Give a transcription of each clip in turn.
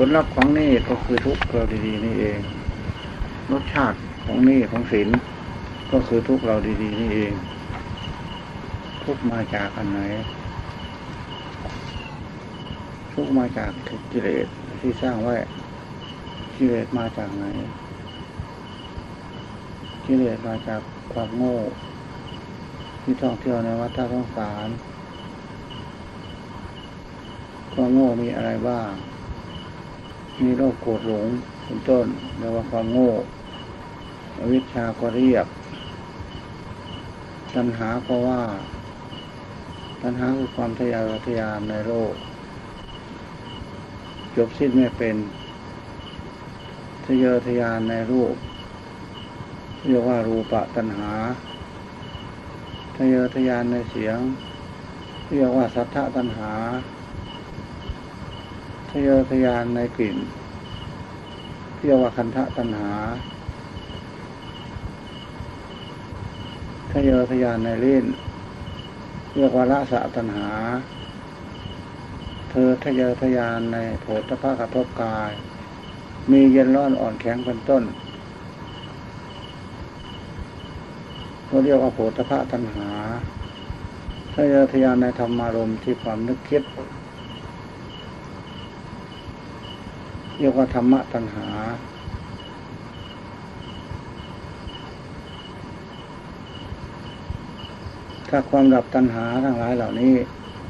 ผลลัพธ์ของนี่ก็คือทุกข์เราดีๆนี่เอง รสชาติของนี่ของศีลก็คือทุกข์เราดีๆนี่เอง ทุกข์มาจากอันไหน ทุกข์มาจากกิเลสที่สร้างไว้กิเลสมาจากไหนกิเลสมาจากความโง่ ที่ท่องเที่ยวในวัฏสงสารความโง่มีอะไรบ้าง มีโรคโกรธหลงเป็นต้นเรียกว่าความโง่อวิชชาก็เรียก ตัณหาก็ว่า ตัณหาคือความทะยานทะยานในโลกจบสิ้นไม่เป็นทะเยอทะยานในรูปเรียกว่ารูปะตัณหาทะเยอทะยานในเสียง เรียกว่าสัทธะตัณหา ทะเยอทะยานในกลิ่นเรียกว่าคันธะตัณหาทะเยอทะยานในลิ้นเรียกว่าละสะตัณหา เธอทะเยอทะยานในโผฏฐะกระทบกาย มีเย็นร้อนอ่อนแข็งเป็นต้นเขาเรียกว่าโผฏฐะตัณหาทะเยอทะยานในธรรมารมณ์ที่ความนึกคิด เรียกว่าธรรมะตัณหา ถ้าความดับตัณหาทั้งหลายเหล่านี้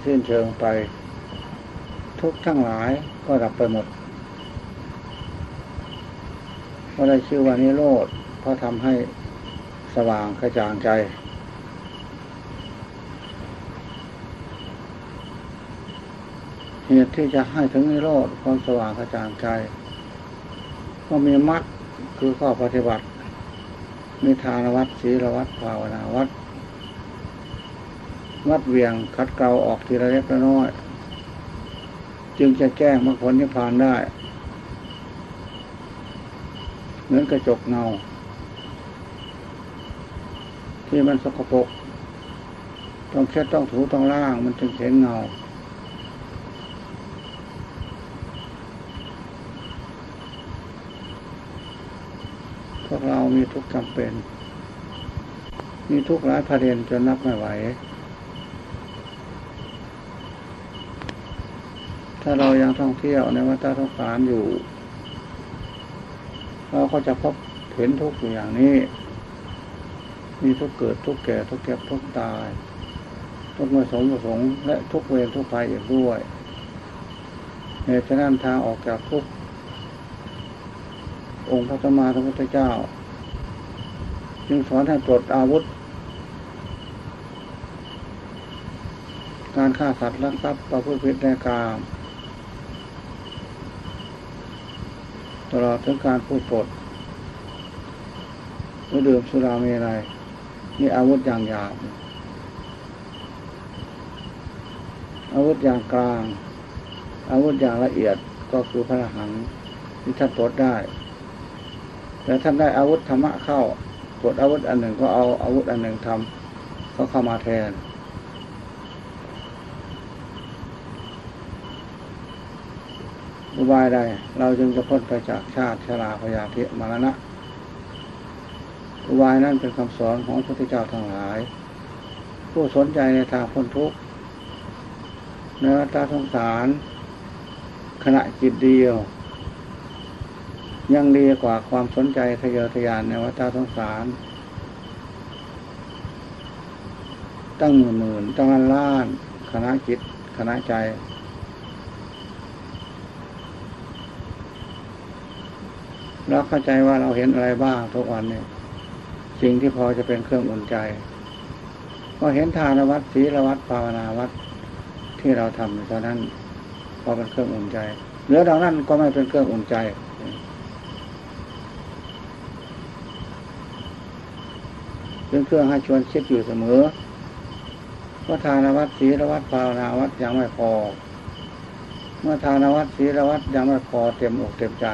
สิ้นเชิงไป ทุกทั้งหลายก็ดับไปหมดก็ได้ชื่อว่านิโรธเพราะทำให้สว่างกระจ่างใจ เหตุที่จะให้ถึงนิโรธความสว่างกระจ่างใจ ก็มีมรรคคือข้อปฏิบัติ มีทานวัดศีลวัดภาวนาวัดวัดเวียงคัดเกลาออกทีละเล็กละน้อย จึงจะแก้งมรรคผลนิพพานได้ เหมือนกระจกเงา ที่มันสกปรกต้องเช็ดต้องถูต้องล่างมันจึงเห็นเงา พวกเรามีทุกข์จำเป็น มีทุกข์ร้ายประเด็นจนนับไม่ไหว ถ้าเรายังท่องเที่ยวในวัฏสงสารอยู่ เราก็จะพบเห็นทุกข์อยู่อย่างนี้ มีทุกเกิดทุกแก่ทุกเก็บทุกตาย ทุกข์ไม่สมประสงค์และทุกเวรทุกภัยอีกด้วยเหตุฉะนั้นทางออกจากทุกข์ องค์พระสัมมาสัมพุทธเจ้า จึงสอนให้ปลดอาวุธ การฆ่าสัตว์ลักทรัพย์ประพฤติผิดในกาม ตลอดถึงการพูดปดหรือดื่มสุราเมรัยนี่อาวุธอย่างหยาบอาวุธอย่างกลาง อาวุธอย่างละเอียดก็คือพระหันต์ที่ท่านปลดได้ แต่ท่านได้อาวุธธรรมะเข้าปลดอาวุธอันหนึ่งก็เอาอาวุธอันหนึ่งทำเขาเข้ามาแทน อุบายใด เราจึงจะพ้นไปจากชาติชราพยาธิมรณะ อุบายนั้นเป็นคำสอนของพระพุทธเจ้าทั้งหลาย ผู้สนใจในทางพ้นทุกข์เนื้อตาสงสาร ขณะจิตเดียว ยังดีกว่าความสนใจทะเยอทะยานในวัฏสงสาร ตั้งหมื่นหมื่นตั้งล้านล้านคณะจิตคณะใจ เราเข้าใจว่าเราเห็นอะไรบ้างทุกวันเนี่ย สิ่งที่พอจะเป็นเครื่องอุ่นใจ ก็เห็นทานวัดศีลวัดภาวนาวัดที่เราทำอยู่ตอนนั้นพอเป็นเครื่องอุ่นใจเหลือดังนั้นก็ไม่เป็นเครื่องอุ่นใจ เป็นเครื่องให้ชวนคิดอยู่เสมอว่าทานวัดศีลวัดภาวนาวัดยังไม่พอ เมื่อทานวัดศีลวัดยังไม่พอเต็มอกเต็มใจ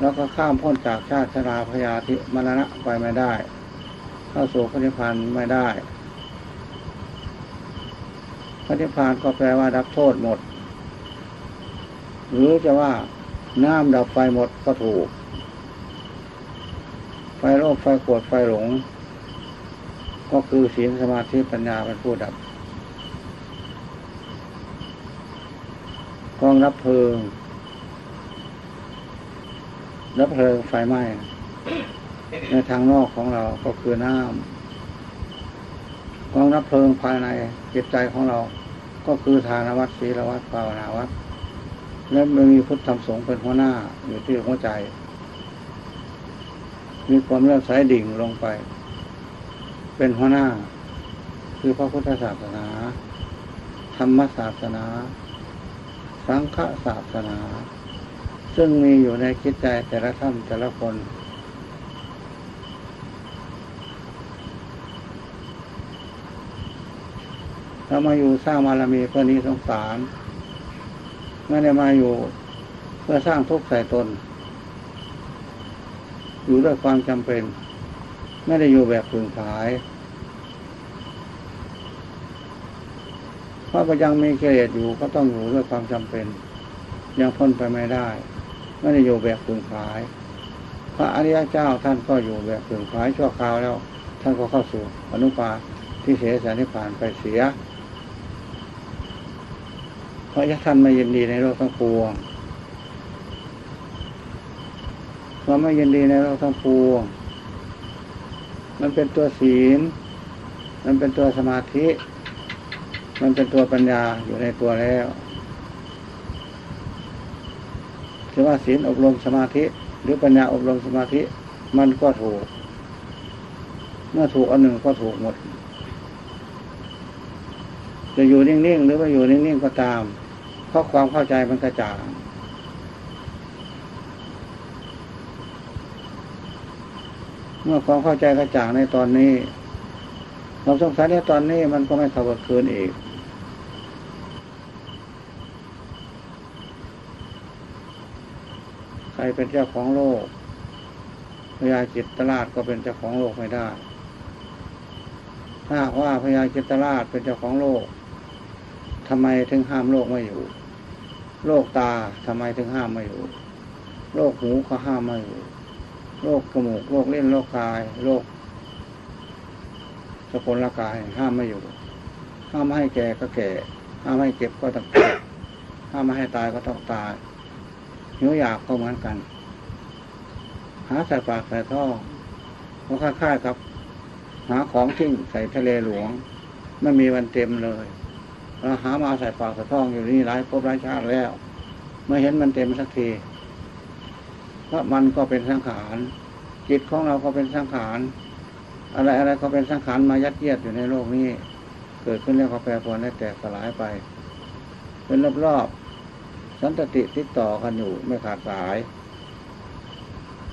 แล้วก็ข้ามพ้นจากชาติชราพยาธิมรณะไปไม่ได้ เข้าสู่พระนิพพานไม่ได้พระนิพพานก็แปลว่าดับโทษหมด หรือจะว่าน้ำดับไฟหมดก็ถูก ไฟโลภไฟโกรธไฟหลง ก็คือศีลสมาธิปัญญาเป็นผู้ดับกองรับเพลิงรับเพลิงไฟไหม้ในทางนอกของเราก็คือน้ำกองรับเพลิงภายในจิตใจของเรา ก็คือทานวัดศีลวัดภาวนาวัดและไม่มีพุทธธรรมสงฆ์เป็นหัวหน้าอยู่ที่หัวใจ มีความเลื่อมใสดิ่งลงไป เป็นหัวหน้า คือพระพุทธศาสนา ธรรมศาสนา สังฆศาสนา ซึ่งมีอยู่ในคิดใจแต่ละท่านแต่ละคนเรามาอยู่สร้างบารมีเพื่อนี้สงสาร ไม่ได้มาอยู่เพื่อสร้างทุกข์ใส่ตน อยู่ด้วยความจำเป็น ไม่ได้อยู่แบบพึงผาย เพราะก็ยังมีกิเลสอยู่ก็ต้องอยู่ด้วยความจำเป็น ยังพ้นไปไม่ได้ ไม่ได้อยู่แบบพึงผาย พระอริยเจ้าท่านก็อยู่แบบพึงผายชั่วคราวแล้ว ท่านก็เข้าสู่อนุปาที่เสียสานิพานไปเสีย เพราะท่านไม่ยินดีในโลกทั้งปวงควาไม่ยินดีในโลกทั้งปวงมันเป็นตัวศีล มันเป็นตัวสมาธิ มันเป็นตัวปัญญาอยู่ในตัวแล้วถือว่าศีลอบรมสมาธิ หรือปัญญาอบรมสมาธิ มันก็ถูก เมื่อถูกอันหนึ่งก็ถูกหมด จะอยู่นิ่งๆหรือว่าอยู่นิ่งๆก็ตาม เพราะความเข้าใจมันกระจ่างเมื่อความเข้าใจกระจ่างในตอนนี้ความสงสัยในตอนนี้มันก็ไม่ข้ากับคืนอีก ใค รเป็นเจ้าของโลกพญาจิตตลาดก็เป็นเจ้าของโลกไม่ได้ ถ้าว่าพญาจิตตลาดเป็นเจ้าของโลกทำไมถึงห้ามโลกไม่อยู่ โลกตาทำไมถึงห้ามไม่อยู่ โลกหูก็ห้ามไม่อยู่โรคกระมูกโรคเล่นโรคกายโรคสกุลกายห้ามไม่อยู่ ห้ามให้แก่ก็แก่ ห้ามให้เจ็บก็ต้องเจ็บห้ามให้ตายก็ต้องตาย หิวอยากก็เหมือนกัน หาใส่ปากใส่ท่อก็คล้ายๆครับ หาของทิ้งใส่ทะเลหลวง ไม่มีวันเต็มเลยเราหามาใส่ปากใส่ท่องอยู่นี่หลายภพหลายชาติแล้ว ไม่เห็นมันเต็มสักทีเพราะมันก็เป็นสังขารจิตของเราก็เป็นสังขารอะไรอะไรก็เป็นสังขารมายัดเยียดอยู่ในโลกนี้ เกิดขึ้นแล้วก็แปรปรวนและแตกสลายไป เป็นรอบๆ สันตติติดต่อกันอยู่ไม่ขาดสาย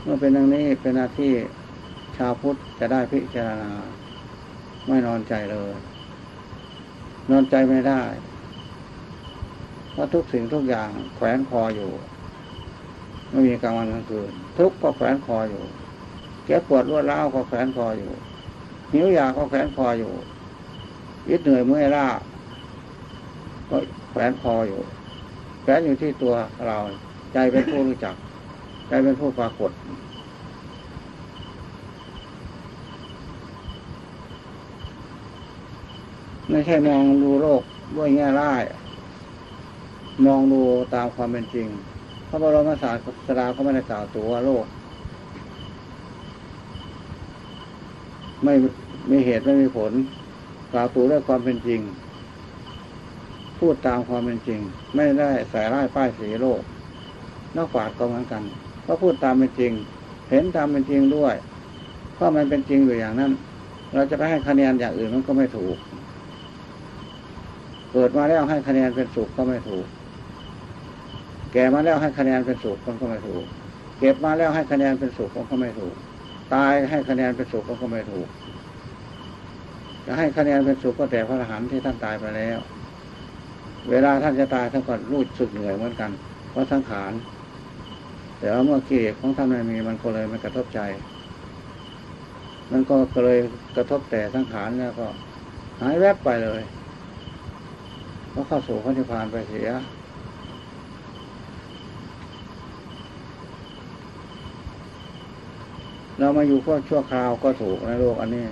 เมื่อเป็นอย่างนี้เป็นหน้าที่ชาวพุทธจะได้พิจารณา ไม่นอนใจเลย นอนใจไม่ได้ เพราะทุกสิ่งทุกอย่างแขวนคออยู่ ไม่มีกลางวันกลางคืน ทุกข์ก็แขวนคออยู่แก้ปวดรวดร้าวก็แขวนคออยู่หิวอยากก็แขวนคออยู่ยึดเหนื่อยเมื่อยล้าก็แขวนคออยู่ แขวนอยู่ที่ตัวเรา ใจเป็นผู้รู้จัก ใจเป็นผู้ปรากฏ ไม่ใช่มองดูโลกด้วยแง่ร้าย มองดูตามความเป็นจริงพระบรมศาสดาก็ไม่ได้กล่าวตัวโลก ไม่มีเหตุไม่มีผลกล่าวตัวด้วยความเป็นจริง พูดตามความเป็นจริง ไม่ได้ใส่ร้ายป้ายสีโลกนอกปาดก็เหมือนกันก็พูดตามเป็นจริง เห็นตามเป็นจริงด้วยเพราะมันเป็นจริงอยู่อย่างนั้น เราจะไปให้คะแนนอย่างอื่นมันก็ไม่ถูก เกิดมาแล้วให้คะแนนเป็นสุขก็ไม่ถูก แก่มาแล้วให้คะแนนเป็นสุขคนก็ไม่ถูก เก็บมาแล้วให้คะแนนเป็นสุขคนก็ไม่ถูก ตายให้คะแนนเป็นสุขคนก็ไม่ถูกจะให้คะแนนเป็นสุขก็แต่พระอรหันต์ที่ท่านตายไปแล้ว เวลาท่านจะตายท่านก็รู้สึกเหนื่อยเหมือนกัน เพราะสังขาร แต่ว่าเมื่อกิเลสของท่านไม่มีมันก็เลยมันกระทบใจ มันก็เลยกระทบแต่สังขารแล้วก็ หายแวบไปเลยก็เข้าสู่พระนิพพานไปเสียเรามาอยู่เพื่อชั่วคราวก็ถูกในโลกอันนี้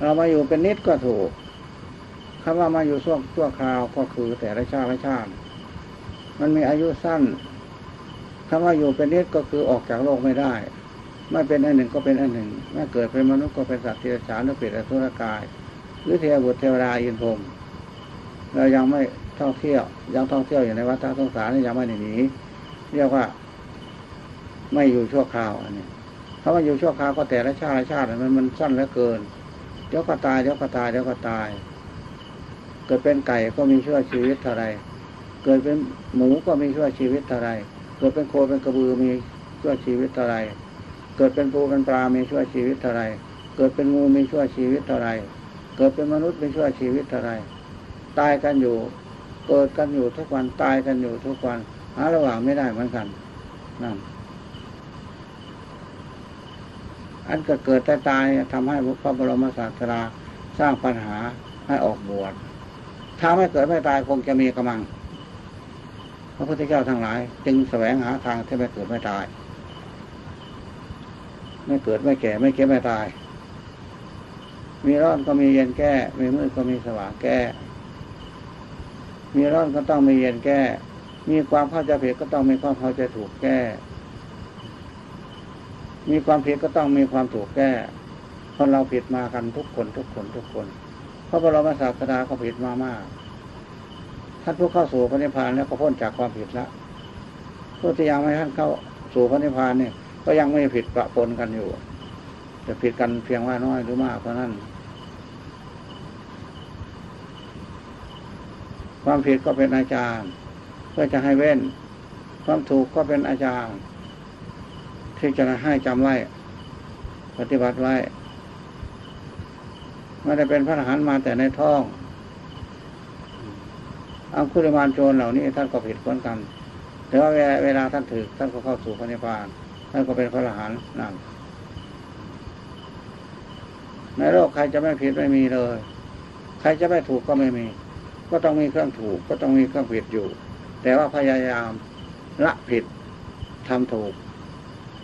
เรามาอยู่เป็นนิดก็ถูก คำว่ามาอยู่ช่วงชั่วคราวก็คือแต่ละชาติละชาติ มันมีอายุสั้นคำว่าอยู่เป็นนิดก็คือออกจากโลกไม่ได้ ไม่เป็นอันหนึ่งก็เป็นอันหนึ่งไม่เกิดเป็นมนุษย์ก็เป็นสัตว์ที่ฉานหรือเปรตอสุรกาย หรือเทวบุตรเทวดาอินพรมเรายังไม่ท่องเที่ยว ยังท่องเที่ยวอยู่ในวัฏสงสารนี่ยังไม่หนีเรียกว่า ไม่อยู่ชั่วคราวอันนี้ถ้าว่าอยู่ชั่วคราวก็แต่ละชาติละชาติมันมันสั้นเหลือเกิน เดี๋ยวก็ตายเดี๋ยวก็ตายเดี๋ยวก็ตาย เกิดเป็นไก่ก็มีชั่วชีวิตเท่าไร เกิดเป็นหมูก็มีชั่วชีวิตเท่าไร เกิดเป็นโคเป็นกระบือมีชั่วชีวิตเท่าไร เกิดเป็นปูเป็นปลา มีชั่วชีวิตเท่าไร เกิดเป็นงูมีชั่วชีวิตเท่าไร เกิดเป็นมนุษย์มีชั่วชีวิตเท่าไร ตายกันอยู่ เกิดกันอยู่ทุกวัน ตายกันอยู่ทุกวัน หาระหว่างไม่ได้เหมือนกันนั่นอันก็เกิดแต่ตายทำให้พระบรมศาสดาสร้างปัญหาให้ออกบวช ถ้าไม่เกิดไม่ตายคงจะมีกำลัง พระพุทธเจ้าทั้งหลาย จึงแสวงหาทางที่ไม่เกิดไม่ตาย ไม่เกิดไม่แก่ไม่เก็บไม่ตาย มีร้อนก็มีเย็นแก้ มีมืดก็มีสว่างแก้ มีร้อนก็ต้องมีเย็นแก้ มีความเข้าใจผิดก็ต้องมีความเข้าใจถูกแก้ มีความผิดก็ต้องมีความถูกแก้คนเราผิดมากันทุกคนทุกคนทุกคน พราะเรามาศาสดาก็ผิดมามาก ท่านผู้เข้าสู่พระนิพพานแล้วก็พ้นจากความผิดแล้วผู้ที่ยังไม่ท่านเข้าสู่พระนิพพานเนี่ยก็ยังไม่ผิดประปนกันอยู่ จะผิดกันเพียงว่าน้อยหรือมากเพราะนั้น ความผิดก็เป็นอาจารย์ เพื่อจะให้เว้น ความถูกก็เป็นอาจารย์ ที่จะให้จำไว้ ปฏิบัติไว้ ไม่ได้เป็นพระอรหันต์มาแต่ในท้องอังคุริมานโจรเหล่านี้ท่านก็ผิดเหมือนกัน แต่ว่าเวลาท่านถือท่านก็เข้าสู่พระนิพพาน ท่านก็เป็นพระอรหันต์นั่นในโลกใครจะไม่ผิดไม่มีเลย ใครจะไม่ถูกก็ไม่มี ก็ต้องมีเครื่องถูก ก็ต้องมีเครื่องผิดอยู่ แต่ว่าพยายามละผิดทำถูก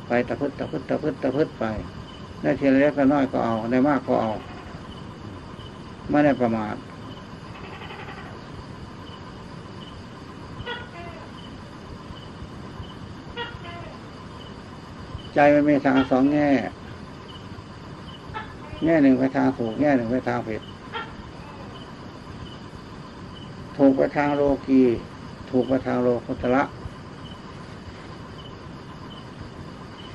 ไปตะพึดตะพึดตะพึดตะพึดไปได้ทีเล็กน้อยก็เอาได้มากก็เอา ไม่ได้ประมาทใจมันมีทางสองแง่ แง่หนึ่งไปทางถูก แง่หนึ่งไปทางผิด ถูกไปทางโลกี ถูกไปทางโลกุตระ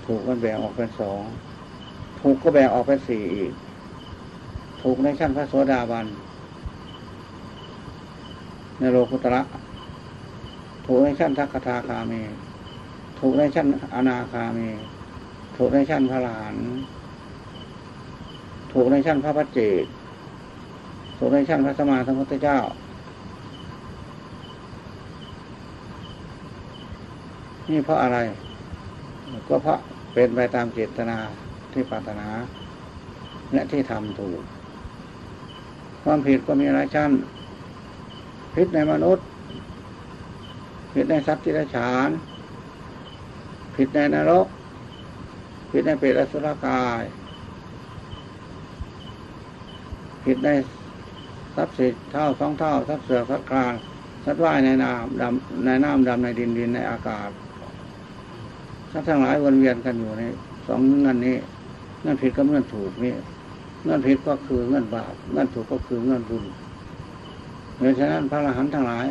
ถูกมันแบ่งออกเป็นสองถูกก็แบ่งออกเป็นสี่อีก ถูกในชั้นพระโสดาบัน ในโลกุตระ ถูกในชั้นทักคาคาเม ถูกในชั้นอนาคาเม ถูกในชั้นพระหลานถูกในชั้นพระพัจเจกถูกในชั้นพระสมมาสัมพุทธเจ้า นี่เพราะอะไร ก็เพราะเป็นไปตามเจตนาที่ปรารถนา และที่ทำถูก ความผิดก็มีหลายชั้น ผิดในมนุษย์ ผิดในทรัพย์ที่ได้ฉาน ผิดในนรก ผิดในเปรตอสุรกาย ผิดในทรัพย์สิทธิ์เท่าสองเท่าทรัพย์เสือทรัพย์คลานทรัพย์ว่ายในน้ำดำในน้ำดำในดินดินในอากาศทรัพย์ทั้งหลายวนเวียนกันอยู่ในสองเงินนี้เงินผิดก็เงินถูกนี่ เงินผิดก็คือเงินบาปเงินถูกก็คือเงินบุญเพราะฉะนั้นพระอรหันต์ทั้งหลาย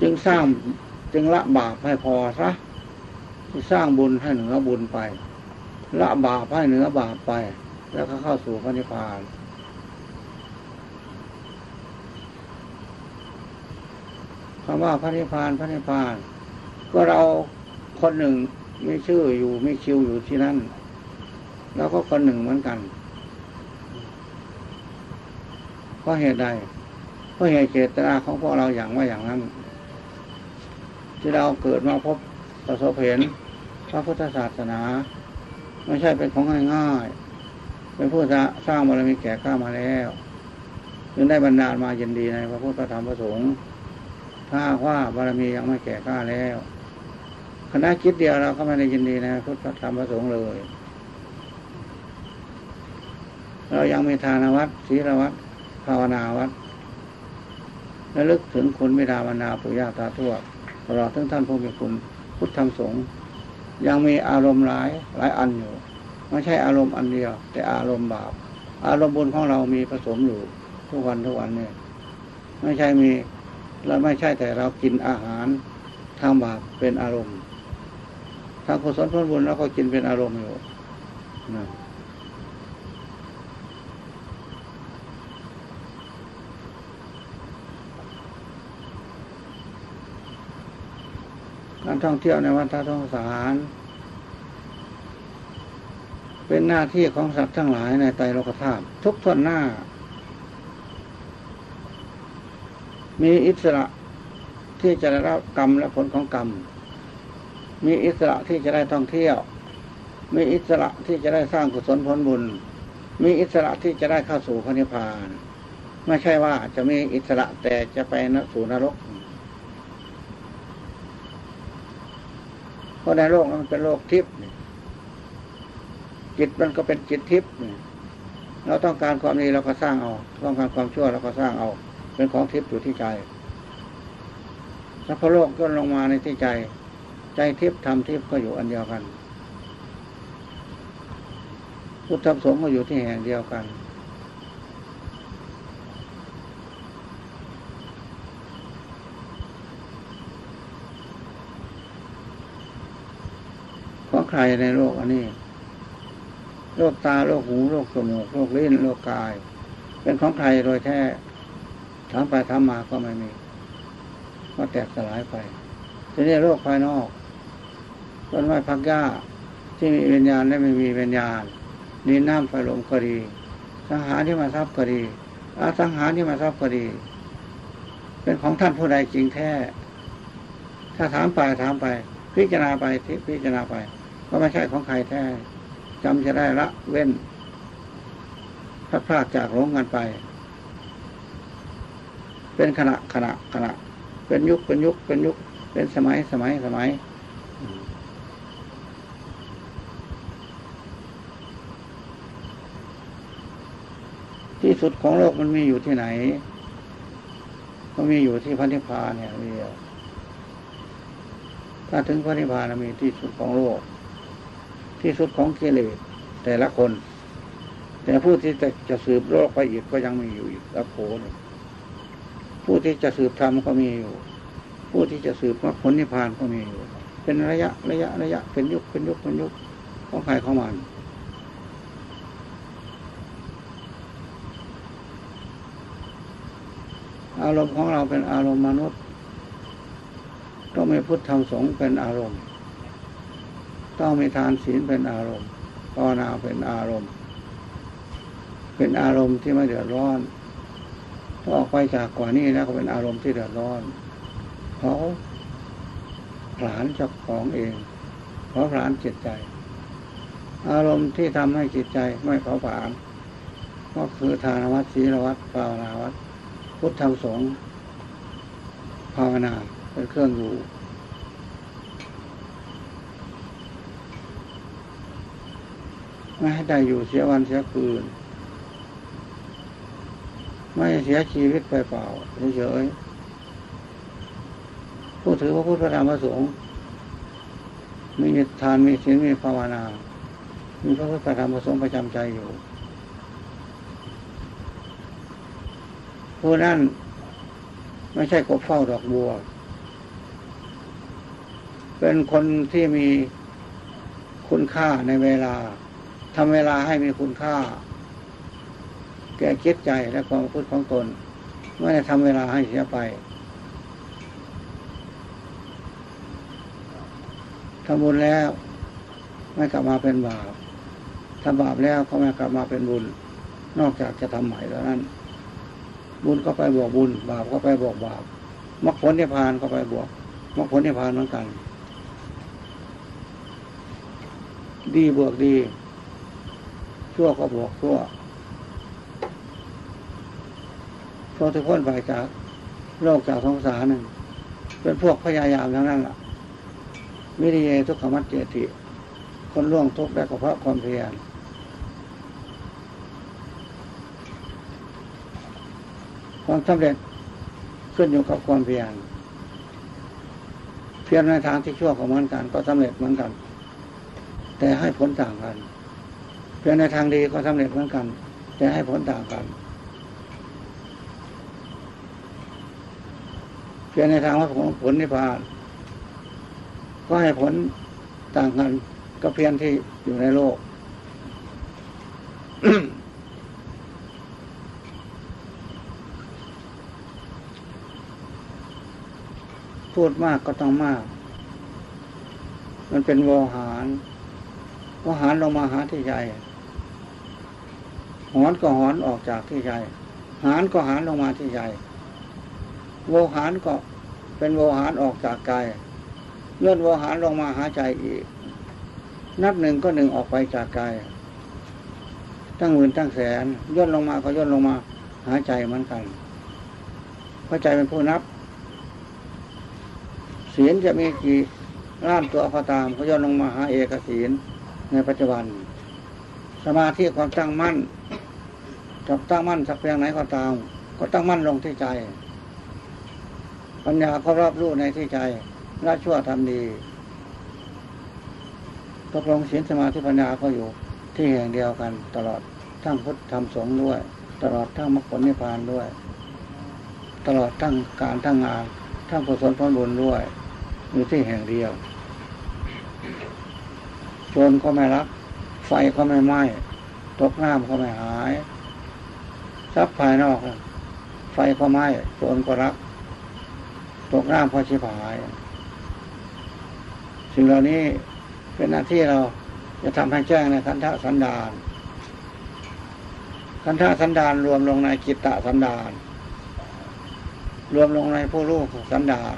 จึงสร้างจึงละบาปให้พอซะสร้างบุญให้เหนือบุญไป ละบาปให้เหนือบาปไป แล้วก็เข้าสู่พระนิพพานคำว่าพระนิพพานพระนิพพาน ก็เราคนหนึ่งมีชื่ออยู่มีคิวอยู่ที่นั่น แล้วก็คนหนึ่งเหมือนกัน เพ ราะเหตุใด เพราะเหตุเจตนาของพวกเราอย่างว่าอย่างนั้น ที่เราเกิดมาพบประสบเห็นพระพุทธศาสนา ไม่ใช่เป็นของง่ายๆเป็นผู้สร้างบารมีแก่ข้ามาแล้วจึงได้บรรดาลมายินดีในพระพุทธธรรมพระสงฆ์ถ้าว่าบารมียังไม่แก่ข้าแล้วคณะคิดเดียวเราก็ไม่ได้ยินดีในพระพุทธธรรมพระสงฆ์เลย เรายังมีทานวัดศีลวัด ภาวนาวัดและลึกถึงคุณมิดาบรรดาปุญญาตาทั่วตลอดทั้งท่านผู้มีคุณพุทธธรรมสงฆ์ยังมีอารมณ์หลายหลายอันอยู่ไม่ใช่อารมณ์อันเดียว แต่อารมณ์บาป อารมณ์บุญของเรามีผสมอยู่ทุกวันทุกวันเนี่ยไม่ใช่มีและไม่ใช่แต่เรากินอาหารทางบาปเป็นอารมณ์ทางกุศลพ้นบุญเราก็กินเป็นอารมณ์อยู่นะ การท่องเที่ยวในวัฏสงสาร เป็นหน้าที่ของสัตว์ทั้งหลายในไตรโลกธาตุทุกท่วนหน้า มีอิสระที่จะได้รับกรรมและผลของกรรม มีอิสระที่จะได้ท่องเที่ยว มีอิสระที่จะได้สร้างกุศลผลบุญ มีอิสระที่จะได้เข้าสู่พระนิพพาน ไม่ใช่ว่าจะมีอิสระแต่จะไปนสู่นรก ราะในโลกมันเป็นโลกทิพย์จิตมันก็เป็นจิตทิพย์เราต้องการความดีเราก็สร้างเอา ต้องการความชั่วเราก็สร้างเอา เป็นของทิพย์อยู่ที่ใจสัพพโลกก็ลงมาในที่ใจ ใจทิพย์ทำทิพย์ก็อยู่อันเดียวกัน พุทธธรรมสงฆ์ก็อยู่ที่แห่งเดียวกัน ใครในโลกอันนี้โลกตาโลกหูโลกสมูกโลกลิ้นโลกกาย เป็นของใครโดยแท้ถามไปถามมาก็ไม่มี ก็แตกสลายไปทีนี้โลกภายนอกต้นไม้พักหญ้าที่มีวิญญาณและไม่มีวิญญาณดินน้ำไฟลมก็ดีสังหารที่มาทรัพย์ก็ดีอาสังหารที่มาทรัพย์ก็ดี เป็นของท่านผู้ใดจริงแท้ ถ้าถามไปถามไป พิจารณาไปพิจารณาไป ก็ไม่ใช่ของใครแท้จำจะได้ละเว้นพลาดพลาดจากหลงกันไป เป็นขณะขณะขณะ เป็นยุคเป็นยุคเป็นยุค เป็นสมัยสมัยสมัยที่สุดของโลกมันมีอยู่ที่ไหน ก็มีอยู่ที่พันธิพาเนี่ยเดียวถ้าถึงพระนิพพานมีที่สุดของโลก ที่สุดของกิเลสแต่ละคน แต่ผู้ที่จะจะสืบโลกไปอีกก็ยังมีอยู่อีกแล้วโผล่ผู้ที่จะสืบธรรมก็มีอยู่ ผู้ที่จะสืบมรรคผลนิพพานก็มีอยู่ เป็นระยะระยะระยะเป็นยุคเป็นยุคเป็นยุคของใครของมันอารมณ์ของเราเป็นอารมณ์มนุษย์ ต้องมีพุทธธรรมสงฆ์เป็นอารมณ์ ต้องมีทานศีลเป็นอารมณ์ภาวนาเป็นอารมณ์ เป็นอารมณ์ที่ไม่เดือดร้อนถ้าออกไปจากกว่านี้แล้วก็เป็นอารมณ์ที่เดือดร้อนเขาผลานเจ้าของเองเขาผลานจิตใจ อารมณ์ที่ทำให้จิตใจไม่เขาผลานก็คือทานวัดศีลวัดภาวนาวัดพุทธธรรมสงฆ์ภาวนาเป็นเครื่องอยู่ ไม่ให้ได้อยู่เสียวันเสียคืน ไม่เสียชีวิตไปเปล่าเฉยๆผู้ถือว่าพุทธธรรมพระสงฆ์มีทานมีศีลมีภาวนา มีพระพุทธธรรมพระสงฆ์ประจำใจอยู่ผู้นั้นไม่ใช่กบเฝ้าดอกบัว เป็นคนที่มีคุณค่าในเวลา ทำเวลาให้มีคุณค่า แก่คิดใจและความพูดของตน ไม่ได้ทำเวลาให้เสียไปทำบุญแล้ว ไม่กลับมาเป็นบาปทำบาปแล้วก็ไม่กลับมาเป็นบุญ นอกจากจะทำใหม่แล้วนั้น บุญก็ไปบวกบุญ บาปก็ไปบวกบาปมรรคผลนิพพานก็ไปบวกมรรคผลนิพพานเหมือนกัน ดีบวกดี ชั่วก็บอกชั่วพวกที่พ้นไปจากโลกจากสงสารนึ่งเป็นพวกพยายามทั้งนั้นล่ะวิริยทุกขมัดเจติ คนล่วงทุกข์ได้ก็เพราะความเพียรความสำเร็จขึ้นอยู่กับความเพียรเพียรในทางที่ชั่วของมันกัน ก็สำเร็จเหมือนกัน แต่ให้ผลต่างกัน เพียในทางดีก็สำเร็จเหมือนกัน แต่ให้ผลต่างกันเพียในทางว่าผลผลนิพพานก็ให้ผลต่างกันก็เพียรที่อยู่ในโลก พูดมากก็ต้องมาก มันเป็นวอหารวหารลงมาหาที่ใจ หอนก็หอนออกจากที่ใจหารก็หารลงมาที่ใจโวหารก็เป็นโวหารออกจากกายย่นโวหารลงมาหาใจอีก นับหนึ่งก็หนึ่งออกไปจากกายตั้งหมื่นตั้งแสนย่นลงมาก็ย่นลงมา หาใจเหมือนกันเพราะใจเป็นผู้นับศีลจะมีกี่ล้านตัวก็ตามก็ย่นลงมาหาเอกศีลในปัจจุบัน สมาธิความตั้งมั่นจะตั้งมั่นสักเพียงไหนก็ตาม ก็ตั้งมั่นลงที่ใจ ปัญญาก็รอบรู้ในที่ใจละชั่วทำดีตกลงศีลสมาธิปัญญาก็อยู่ที่แห่งเดียวกัน ตลอดทั้งพุทธธรรมสงฆ์ด้วย ตลอดทั้งมรรคผลนิพพานด้วย ตลอดทั้งการทั้งงาน ทั้งกุศลผลบุญด้วย อยู่ที่แห่งเดียวโจรก็ไม่รัก ไฟก็ไม่ไหม้ตกน้ำก็ไม่หาย ทรัพย์ภายนอก ไฟก็ไหม้โจรก็รัก ตกน้ำก็ชิบหาย สิ่งเหล่านี้เป็นหน้าที่เราจะทำให้แจ้งในคันธสันดานคันธสันดานรวมลงในกิตตะสันดาน รวมลงในผู้รู้สันดาน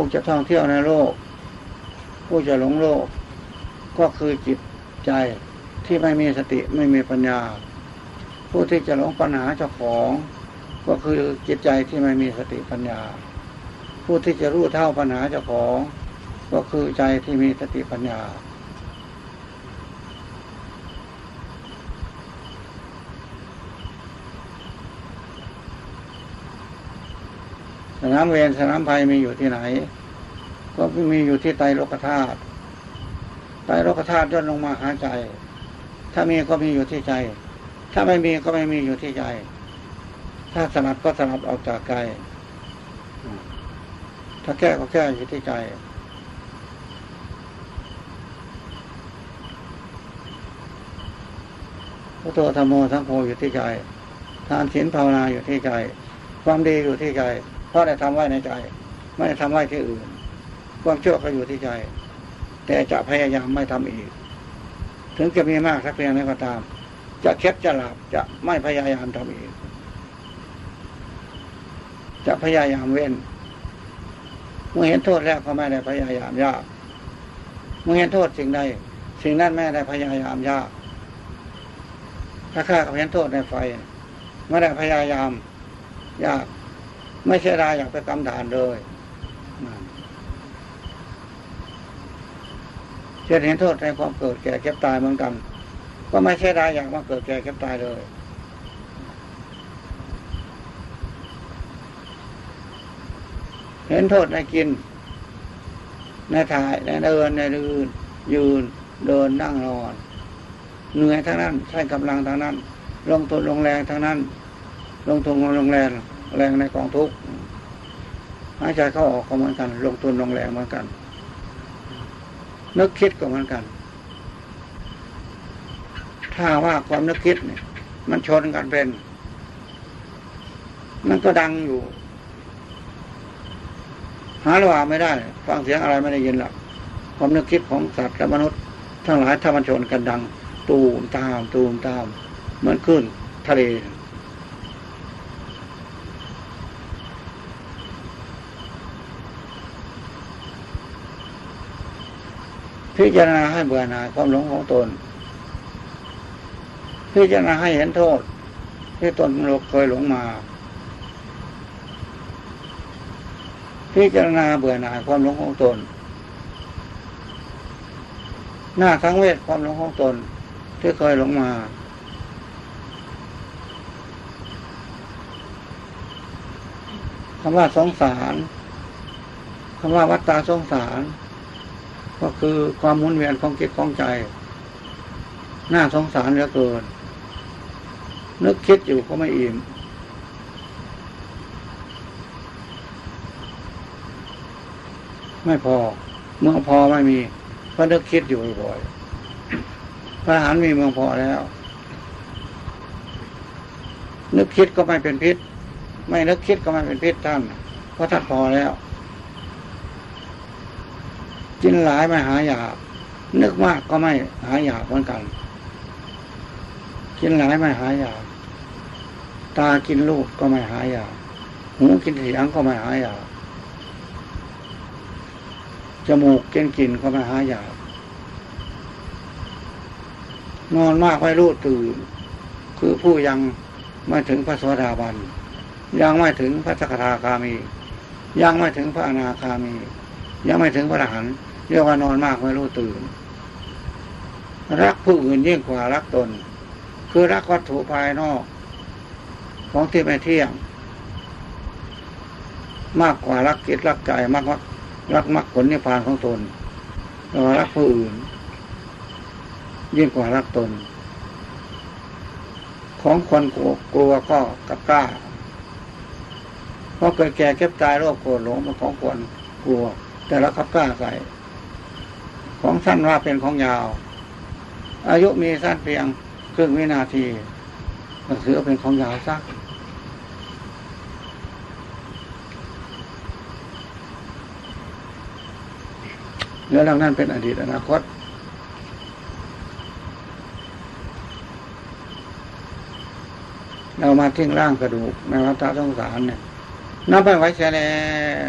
ผู้จะท่องเที่ยวในโลก ผู้จะหลงโลก ก็คือจิตใจที่ไม่มีสติไม่มีปัญญา ผู้ที่จะหลงปัญหาเจ้าของ ก็คือจิตใจที่ไม่มีสติปัญญา ผู้ที่จะรู้เท่าปัญหาเจ้าของ ก็คือใจที่มีสติปัญญา สนามเวรสนามภัยมีอยู่ที่ไหน ก็มีอยู่ที่ไตโลกธาตุไตโลกธาตุย่นลงมาหาใจ ถ้ามีก็มีอยู่ที่ใจ ถ้าไม่มีก็ไม่มีอยู่ที่ใจ ถ้าสนัดก็สนัดออกจากกายถ้าแก้ก็แก้อยู่ที่ใจพระโตธรรมโมทั้งโพอยู่ที่ใจ ทานศีลภาวนาอยู่ที่ใจ ความดีอยู่ที่ใจ เพราะได้ทำไว้ในใจ ไม่ได้ทำไว้ที่อื่น ความชั่วก็อยู่ที่ใจ แต่จะพยายามไม่ทำอีก ถึงจะมีมากสักเพียงไหนก็ตาม จะเค็ดจะหลับจะไม่พยายามทำอีก จะพยายามเว้น เมื่อเห็นโทษแล้วก็ไม่ได้พยายามยากเมื่อเห็นโทษสิ่งใดสิ่งนั้นไม่ได้พยายามยาก ถ้าข้าเห็นโทษในไฟไม่ได้พยายามยาก ไม่ใช่รายอยากไปกำฐานเลยเช่นเห็นโทษในความเกิดแก่เก็บตายเหมือนกัน ก็ไม่ใช่รายอยากมาเกิดแก่เก็บตายเลยเห็นโทษในกิน ในถ่ายในเดินในยืน ยืนเดินนั่งนอน เหนื่อยทั้งนั้น ใช้กำลังทั้งนั้น ลงทุนลงแรงทั้งนั้น ลงทุนลงแรง แรงในกองทุกข์หายใจเข้าออกก็เหมือนกัน ลงทุนลงแรงเหมือนกัน นึกคิดก็เหมือนกัน ถ้าว่าความนึกคิดเนี่ย มันชนกันเป็น มันก็ดังอยู่ หาระหว่างไม่ได้ ฟังเสียงอะไรไม่ได้ยินหรอกความนึกคิดของสัตว์และมนุษย์ทั้งหลายถ้ามันชนกันดัง ตูมตามตูมตาม เหมือนขึ้นทะเล พิจารณาให้เบื่อหน่ายความหลงของตน พิจารณาให้เห็นโทษ ที่ตนเคยหลงมา พิจารณาเบื่อหน่ายความหลงของตน หน้าทั้งเวทความหลงของตน ที่เคยหลงมาคำว่าสงสารคำว่าวัตตาสงสาร ก็คือความหมุนเวียนของจิตของใจ น่าสงสารเหลือเกิน นึกคิดอยู่ก็ไม่อิ่มไม่พอ เมืองพอไม่มีเพราะนึกคิดอยู่บ่อยพระหารมีเมืองพอแล้ว นึกคิดก็ไม่เป็นพิษ ไม่นึกคิดก็ไม่เป็นพิษท่านเพราะท่านพอแล้ว กินหลายไม่หายาก นึกมากก็ไม่หายากเหมือนกัน กินหลายไม่หายาก ตากินลูกก็ไม่หายาก หูกินเสียงก็ไม่หายากจมูกกินกลิ่นก็ไม่หายาก นอนมากไม่รู้ตื่น คือผู้ยังไม่ถึงพระสวสดาบัน ยังไม่ถึงพระสกทาคามี ยังไม่ถึงพระอนาคามี ยังไม่ถึงพระอรหันต์ เรียกว่านอนมากไม่รู้ตื่น รักผู้อื่นยิ่งกว่ารักตน คือรักวัตถุภายนอก ของที่ไม่เที่ยง มากกว่ารักกิจรักใจมากกว่ารักมรรคผลนิพพานของตนเรารักผู้อื่น ยิ่งกว่ารักตน ของคนกลัวก็กับกล้าเพราะเกิดแก่เก็บตายโรคโกรธหลงมันของคนกลัว แต่ละขับกล้าใส่ ของสั้นว่าเป็นของยาว อายุมีสั้นเพียงครึ่งวินาทีก็ถือเป็นของยาวซักเรื่องนั้นเป็นอดีตอนาคตเรามาทิ้งร่างกระดูกในวัฏสงสารเนี่ยนับไปไว้เสียแล้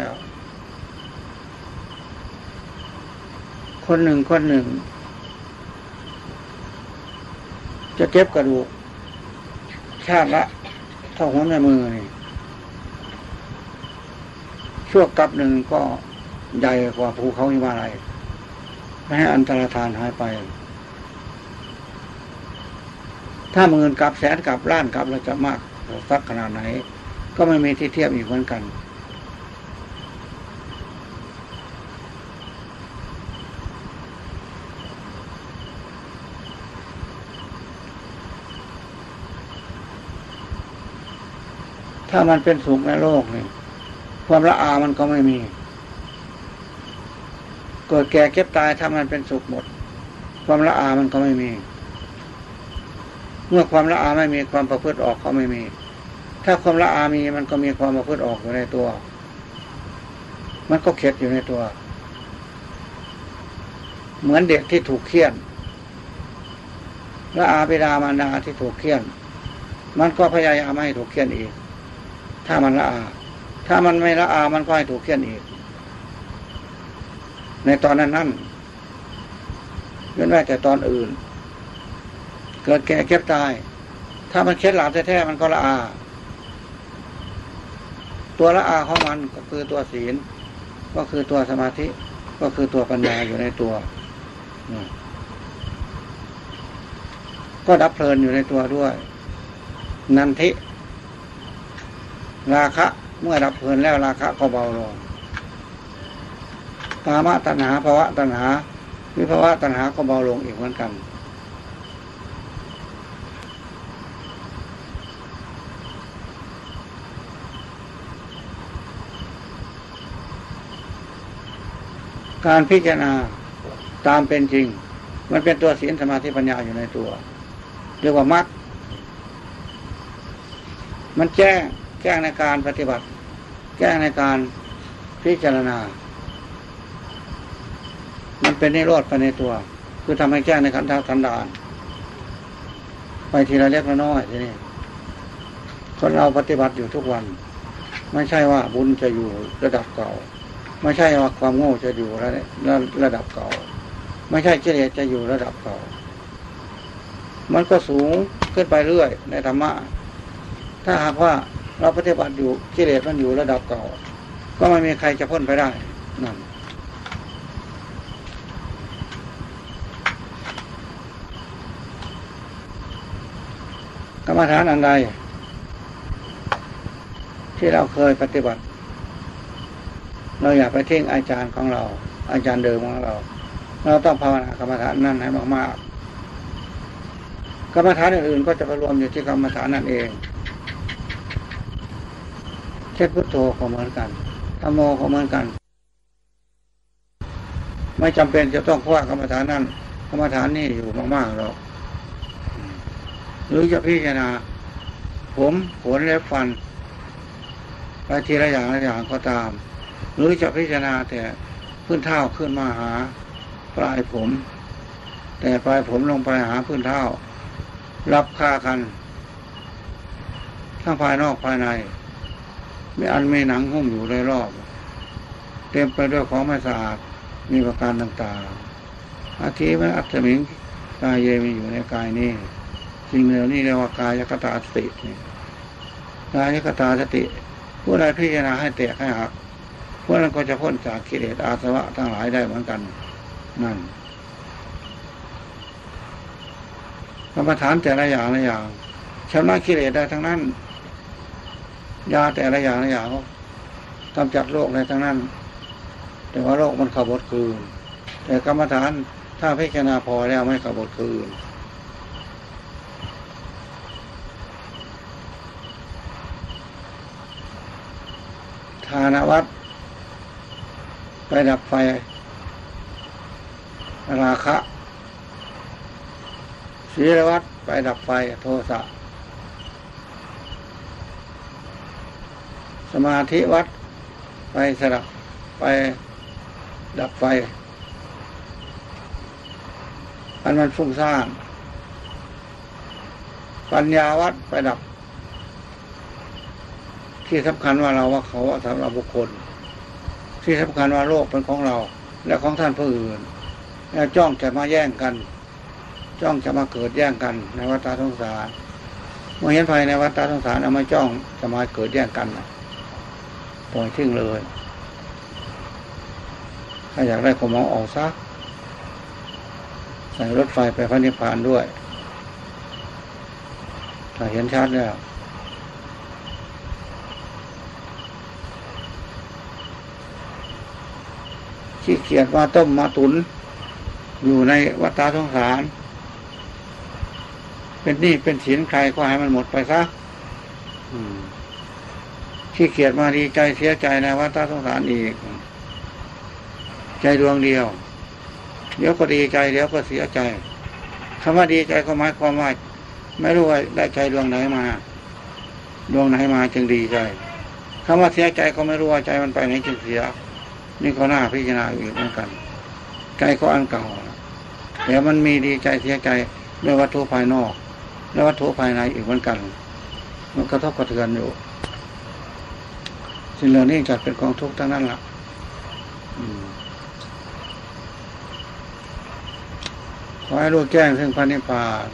ว คนหนึ่งคนหนึ่ง จะเก็บกระดูก ชาติละ เท่าหัวแม่มือนี่ชั่วกับหนึ่งก็ใหญ่กว่าภูเขาหิมาลัยไม่ให้อันตรธานหายไป ถ้าหมื่นกับแสนกับล้านกับเราจะมากสักขนาดไหน ก็ไม่มีที่เทียบอีกเหมือนกัน ถ้ามันเป็นสุขในโลกนี่ความละอามันก็ไม่มี เกิดแก่เก็บตายทำมันเป็นสุขหมด ความละอามันก็ไม่มี เมื่อความละอาไม่มีความประพฤติออกก็ไม่มี ถ้าความละอามีมันก็มีความประพฤติออกอยู่ในตัว มันก็เข็ดอยู่ในตัว เหมือนเด็กที่ถูกเคี่ยนละอาบิดามานาที่ถูกเคี่ยน มันก็พยายามไม่ให้ถูกเคี่ยนอีก ถ้ามันละอา ถ้ามันไม่ละอา มันก็ให้ถูกเคี่ยนอีก ในตอนนั้นนั่นเว้นไว้แต่ตอนอื่น เกิดแก่เก็บตาย ถ้ามันเคล็ดหลาบแท้ๆมันก็ละอา ตัวละอาของมันก็คือตัวศีล ก็คือตัวสมาธิ ก็คือตัวปัญญาอยู่ในตัวก็ดับเพลินอยู่ในตัวด้วย นันทิ ราคะเมื่อดับเพลินแล้วราคะก็เบาลงกามตัณหาภาวะตัณหา วิภาวะตัณหาก็เบาลงอีกเหมือนกันการพิจารณาตามเป็นจริง มันเป็นตัวศีลสมาธิปัญญาอยู่ในตัว เรียกว่ามัดมันแจ้ง แจ้งในการปฏิบัติแจ้งในการพิจารณา มันเป็นนิโรธไปในตัว คือทำให้แจ้งในขันธ์ทันดาน ไปทีละเล็กละน้อยทีนี้คนเราปฏิบัติอยู่ทุกวัน ไม่ใช่ว่าบุญจะอยู่ระดับเก่า ไม่ใช่ว่าความโง่จะอยู่ระระดับเก่า ไม่ใช่เจริญจะอยู่ระดับเก่า มันก็สูงขึ้นไปเรื่อยในธรรมะถ้าหากว่า เราปฏิบัติอยู่กิเลสมันอยู่ระดับเก่า ก็ไม่มีใครจะพ้นไปได้นั่นกรรมฐานอันใดที่เราเคยปฏิบัติ เราอยากไปเท่งอาจารย์ของเรา อาจารย์เดิมของเรา เราต้องภาวนากรรมฐานนั่นให้มากๆกรรมฐานอื่นๆก็จะไปรวมอยู่ที่กรรมฐานนั่นเอง ช่พุทโธก็เหมือนกันธรรมโมก็เหมือนกัน ไม่จำเป็นจะต้องคว่ากรรมฐานนั้นกรรมฐานนี่อยู่มากๆหรอก หรือจะพิจารณา ผมขนและฟันไปทีละอย่างละอย่างก็ตาม หรือจะพิจารณาแต่พื้นเท้าขึ้นมาหาปลายผม แต่ปลายผมลงไปหาพื้นเท้า รับค่ากัน ทั้งภายนอกภายใน มีอันไมีหนังหุ้มอยู่โดยรอบ เต็มไปด้วยของไม่สะอาดมีประการต่างๆอาทิไม่อัตมิงกายเยมีอยู่ในกายนี้สิ่งเหล่านี้เรียกว่ากายกตาสติกายกตาสติผู้ใดพิจารณาให้แตกให้หักพวกนั้นก็จะพ้นจากกิเลสอาสวะทั้งหลายได้เหมือนกัน นั่นกรรมฐานแต่ละอย่างละอย่างชำระกิเลสได้ทั้งนั้น ยาแต่ละอย่างละอย่างกำจัดโรคได้ทั้งนั้น แต่ว่าโรคมันขบดคืน แต่กรรมฐานถ้าพิจารณาพอแล้วไม่ขบดคืนทานวัดไปดับไฟ ราคะศีลวัดไปดับไฟโทสะ สมาธิวัดไปสลับไปดับไฟอันมันฟุ้งซ่าน ปัญญาวัดไปดับ ที่สำคัญว่าเราว่าเขาสำหรับบุคคล ที่สำคัญว่าโลกเป็นของเรา และของท่านผู้อื่น แล้วจ้องจะมาแย่งกัน จ้องจะมาเกิดแย่งกัน ในวัฏสงสารเมื่อเห็นภัยในวัฏสงสารเอามาจ้องจะมาเกิดแย่งกัน ปล่อยทิ้งเลย ถ้าอยากได้ขมองออกซัก ใส่รถไฟไปพระนิพพานด้วย ถ้าเห็นชัดแล้วขี้เกียจมาต้มมาตุน อยู่ในวัฏสงสาร เป็นหนี้เป็นสินใครก็ให้มันหมดไปซะ ขี้เกียจมาดีใจเสียใจในวัฏสงสารอีก ใจดวงเดียว เดี๋ยวก็ดีใจเดี๋ยวก็เสียใจคำว่าดีใจก็หมายความว่าไม่รู้ว่าได้ใจดวงไหนมา ดวงไหนมาจึงดีใจคำว่าเสียใจก็ไม่รู้ว่าใจมันไปไหนจึงเสีย นี่ก็น่าพิจารณาอยู่เหมือนกัน ใจก็อันเก่าแต่มันมีดีใจเสียใจด้วยวัตถุภายนอก และวัตถุภายในอีกเหมือนกัน มันกระทบกระเทือนอยู่ สิ่งเหล่านี้จัดเป็นกองทุกข์ทั้งนั้นละ่ะขอให้รู้แจ้งซึ่งพระนิพพาน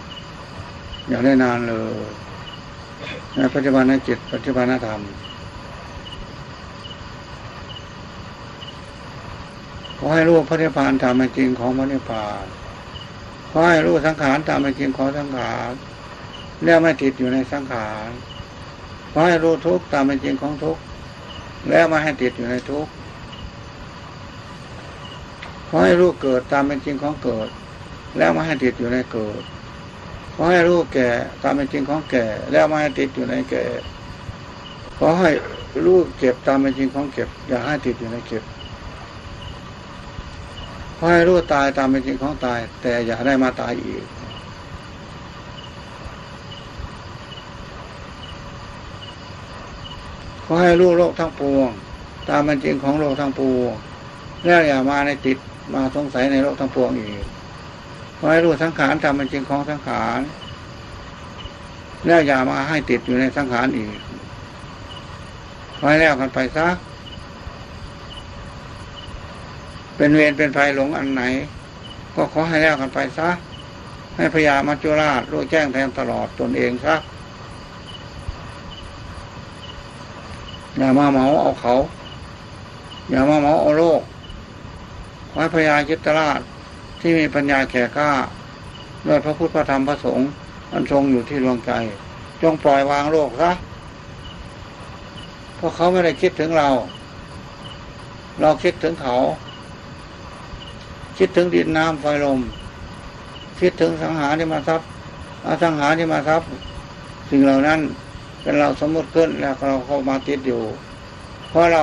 อย่างได้นานเลยในปัจจุบันในจิตปัจจุบันธรรมขอให้รู้พระนิพพานตามเป็นจริงของพระนิพพานขอให้รู้สังขารตามเป็นจริงของสังขารแล้วไม่ติดอยู่ในสังขารขอให้รู้ทุกตามเป็นจริงของทุก แล้วม่ให้ติดอยู่ในทุกข์ขอให้รู้เกิดตามเป็นจริงของเกิด แล้วม่ให้ติดอยู่ในเกิดขอให้รู้แก่ตามเป็นจริงของแก่ แล้วม่ให้ติดอยู่ในแก่ขอให้รู้เก็บตามเป็นจริงของเก็บ อย่าให้ติดอยู่ในเก็บขอให้รู้ตายตามเป็นจริงของตาย แต่อย่าได้มาตายอีก ขอให้รู้โลกทั้งปวง ตามเป็นจริงของโลกทั้งปวงแล้วอย่ามาในติดมาสงสัยในโลกทั้งปวงอีกขอให้รู้สังขารตามเป็นจริงของสังขารแล้วอย่ามาให้ติดอยู่ในสังขารอีกขอให้แล้วกันไปซะเป็นเวรเป็นภัยหลงอันไหน ก็ขอให้แล้วกันไปซะให้พญามัจจุราชรู้แจ้งแทนตลอดตนเองซะ อย่ามาเมาเอาเขา อย่ามาเมาเอาโลกขอให้พญาจิตราชที่มีปัญญาแก่กล้าด้วยพระพุทธพระธรรมพระสงฆ์อันทรงอยู่ที่ดวงใจ จงปล่อยวางโลกซะเพราะเขาไม่ได้คิดถึงเรา เราคิดถึงเขา คิดถึงดินน้ำไฟลม คิดถึงสังหารที่มาทรัพย์อสังหารที่มาทรัพย์สิ่งเหล่านั้น เป็นเราสมมติขึ้นแล้วเราเข้ามาติดอยู่ เพราะเรา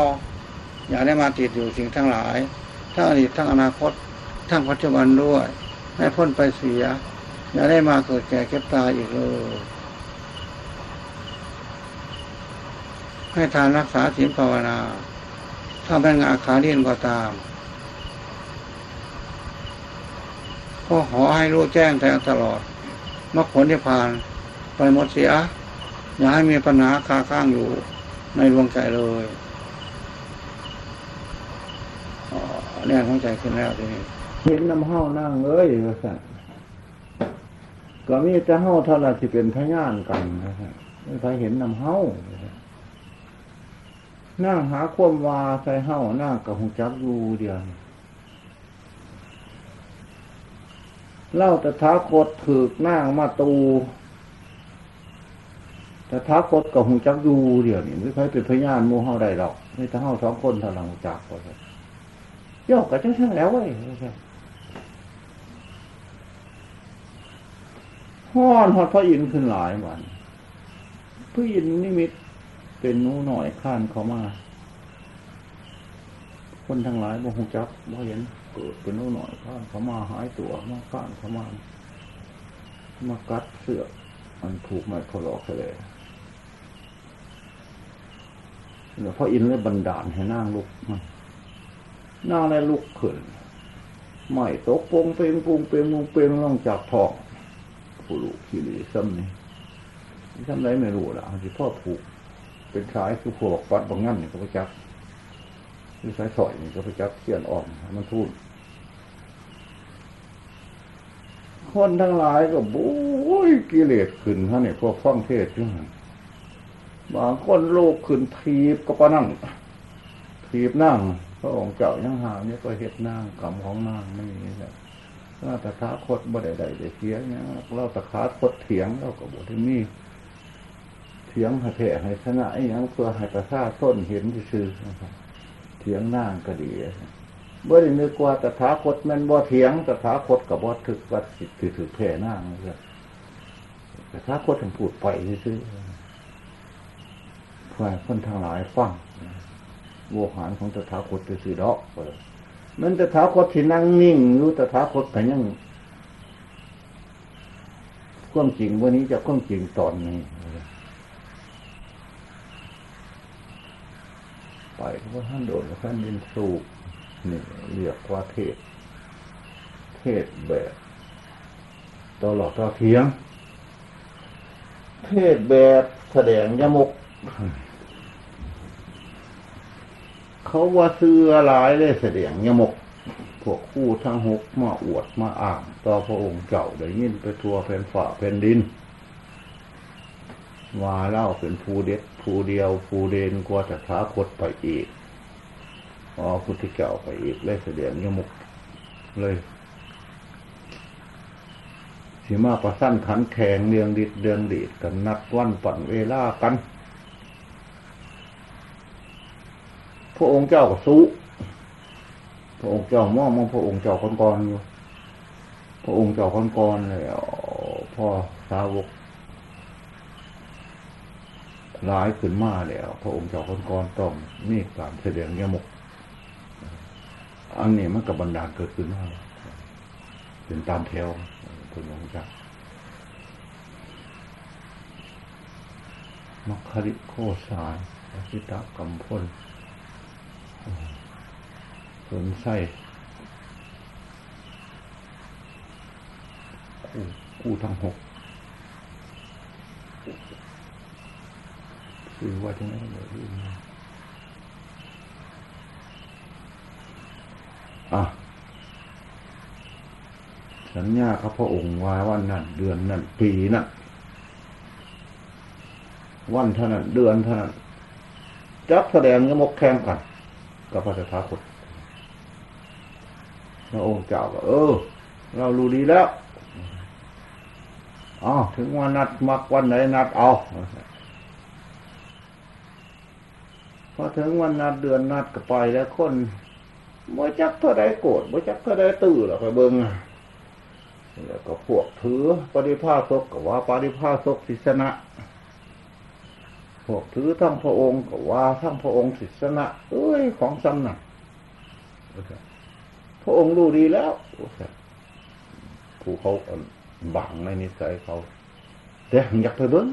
อยากได้มาติดอยู่สิ่งทั้งหลาย ทั้งอดีตทั้งอนาคต ทั้งปัจจุบันด้วย ให้พ้นไปเสีย อย่าได้มาเกิดแก่เก็บตายอีกเลยให้ทานรักษาศีลภาวนาถ้าเป็นงานขาเรียนก็ตามก็ขอให้รู้แจ้งแต่ตลอดมรรคผลที่ผ่านไปหมดเสีย อย่าให้มีปัญหาคาข้างอยู่ในดวงใจเลยแน่ของใจขึ้นแล้วทีนี้เห็นน้ำเห้านั่งเอ้ยสัตว์ก็มีจะเห้าเท่าไรที่เป็นพยานกันนะฮะไม่ใครเห็นน้ำเห้านั่งหาความวาใส่เห้านั่งกับหงจักอยู่เดียวเล่าแต่ท้าโคตรถือกนั่งมาตู แต่ท้าคตกับหงจักอยู่เดียวนี่ไม่ใครเป็นพยานมูเห้าใดหรอกไม่ถ้าเห้าสองคนเท่าหลังจักก็ใช่ย่อกับจังช่างแล้วเว้ยห้อนหอดพระอินทร์ขึ้นหลายวันพระอินทร์นิมิตเป็นนู้หน่อยข้านเขามา คนทั้งหลายบ่หงจักบ่เห็นเกิดเป็นนู้หน่อยข้านเขามาหายตัวมาข้านเขามามากัดเสือมันถูกไม้พลอกเลย แล้วพระอินทร์เลยบันดาลให้นั่งลุกมันนั่งแล้วลุกขึ้นไม่ตกปงเปงปงเปงปงเปงล่องจากทองผู้ลูกขี้หลีซ้ำนี่ซ้ำไรไม่รู้ละที่พ่อผูก เป็นสายคือพวกปัดบางงั้นนี่ก็ไปจับคือสายสอยนี่ก็ไปจับเขียนอ่อนมันทุ่นคนทั้งหลายก็บุ้ยกิเลสขึ้นฮะเนี่ยพวกฟังเทศด้วย บางคนโลกขึ้นทีบก็ปะนั่งทีบนั่งพระองค์เจ้ายังหาเนี่ยก็เห็ดนางกรรมของนางไม่มีแล้วเราตะขาคดบ่ได้ใดได้เสียเนี่ยเราตะขาคดเถียงเราก็บอกที่มีเถียงให้แผ่ให้ชนะไอ้ยังเพื่อให้ประชาต้นเห็นซื่อเถียงนางก็ดีบ่ได้นึกว่าตถาคตมันบ่เถียงตถาคตกับบ่ถึกวัดสิถือแผ่นางเลยตถาคตถึงพูดไปซื่อ เพื่อคนทางหลายฟังโวหารของตถาคตจะสื่อดอกมันตถาคตที่นั่งนิ่งรู้ตถาคตแต่ยังความจริงวันนี้จะความจริงตอนนี้ไปเพราะท่านโดดท่านดินสูบนี่เรียกว่าเทศ เทศแบบตลอดต่อเทียง เทศแบบแสดงยมก เขาว่าเสื้อหลายเลยเสดียงยมกพวกคู่ทั้งหกมาอวดมาอ่างต่อพระองค์เจ้าได้ยินไปทัวแผ่นฝ่าแผ่นดินว่าเล่าเป็นภูเด็ดภูเดียวภูเดนกว่าจะท้าคดไปอีกพอพุทธเจ้าไปอีกเลยเสดียงยมกเลยสีมาประสั้นขันแข่งเดืองดิดเดืองดีดกันนัดวันปั่นเวลากัน พระองค์เจ้าก็สู้พระองค์เจ้ามองมองพระองค์เจ้าคนก่อนอยู่ พระองค์เจ้าคนก่อนเลยพ่อสาวกร้ายขึ้นมาแล้ว พระองค์เจ้าคนก่อนต้องมีการแสดงยมก อันนี้มันกับบรรดาเกิดขึ้นมาเป็นตามแถวคุณองค์เจ้ามัคคริโคสายสิตากรรมพล สนไส้คู่คู่ทั้งหกคือว่าที่นั่นเลยที่นี่อะสัญญาครับพระองค์ว่าวันนั้นเดือนนั้นปีนั้นวันเท่านั้นเดือนเท่านั้นจับแสดงยมกแข่งกันกับพระสถาคต พระองค์เจ้าก็เออ เรารู้ดีแล้วอ๋อถึงวันนัดมักวันไหนนัดเอาพอถึงวันนัดเดือนนัดก็ไปแล้วคนบ่จักเท่าใดโกรธบ่จักเท่าใดตื่นหรอกไปเบิ่งแล้วก็พวกถือปฏิภาสกก็ว่าปฏิภาสกศิษนะพวกถือทั้งพระองค์ก็ว่าทั้งพระองค์ศิษนะเอ้ยของสำนัก พระองค์รู้ดีแล้วผู้เขาบังในนิสัยเขาแต่อยากไปเบิ้ง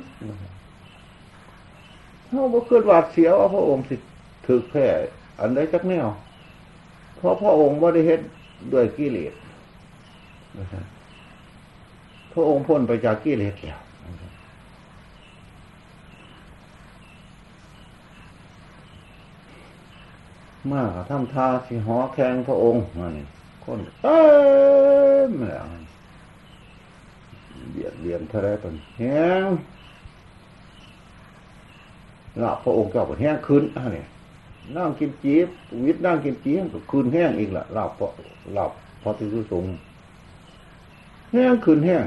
เขาบ่เกิดหวาดเสียวพระองค์สิถือแค่อันใดจักแนวเพราะพระองค์ว่าได้เฮ็ดด้วยกิเลสพระองค์พ้นไปจากกิเลสแล้ว มาทำทาสิหอแข่งพระองค์มานี่คนเอ้มแล้วเบียดเบียนเท่าไรเป็นแห้งลาพระองค์เจ้าเป็นแห้งคืนอะนี่นั่งกินจีบวิทย์นั่งกินจีบก็คืนแห้งอีกละลาพระลาพระติสุสงแห้งคืนแห้ง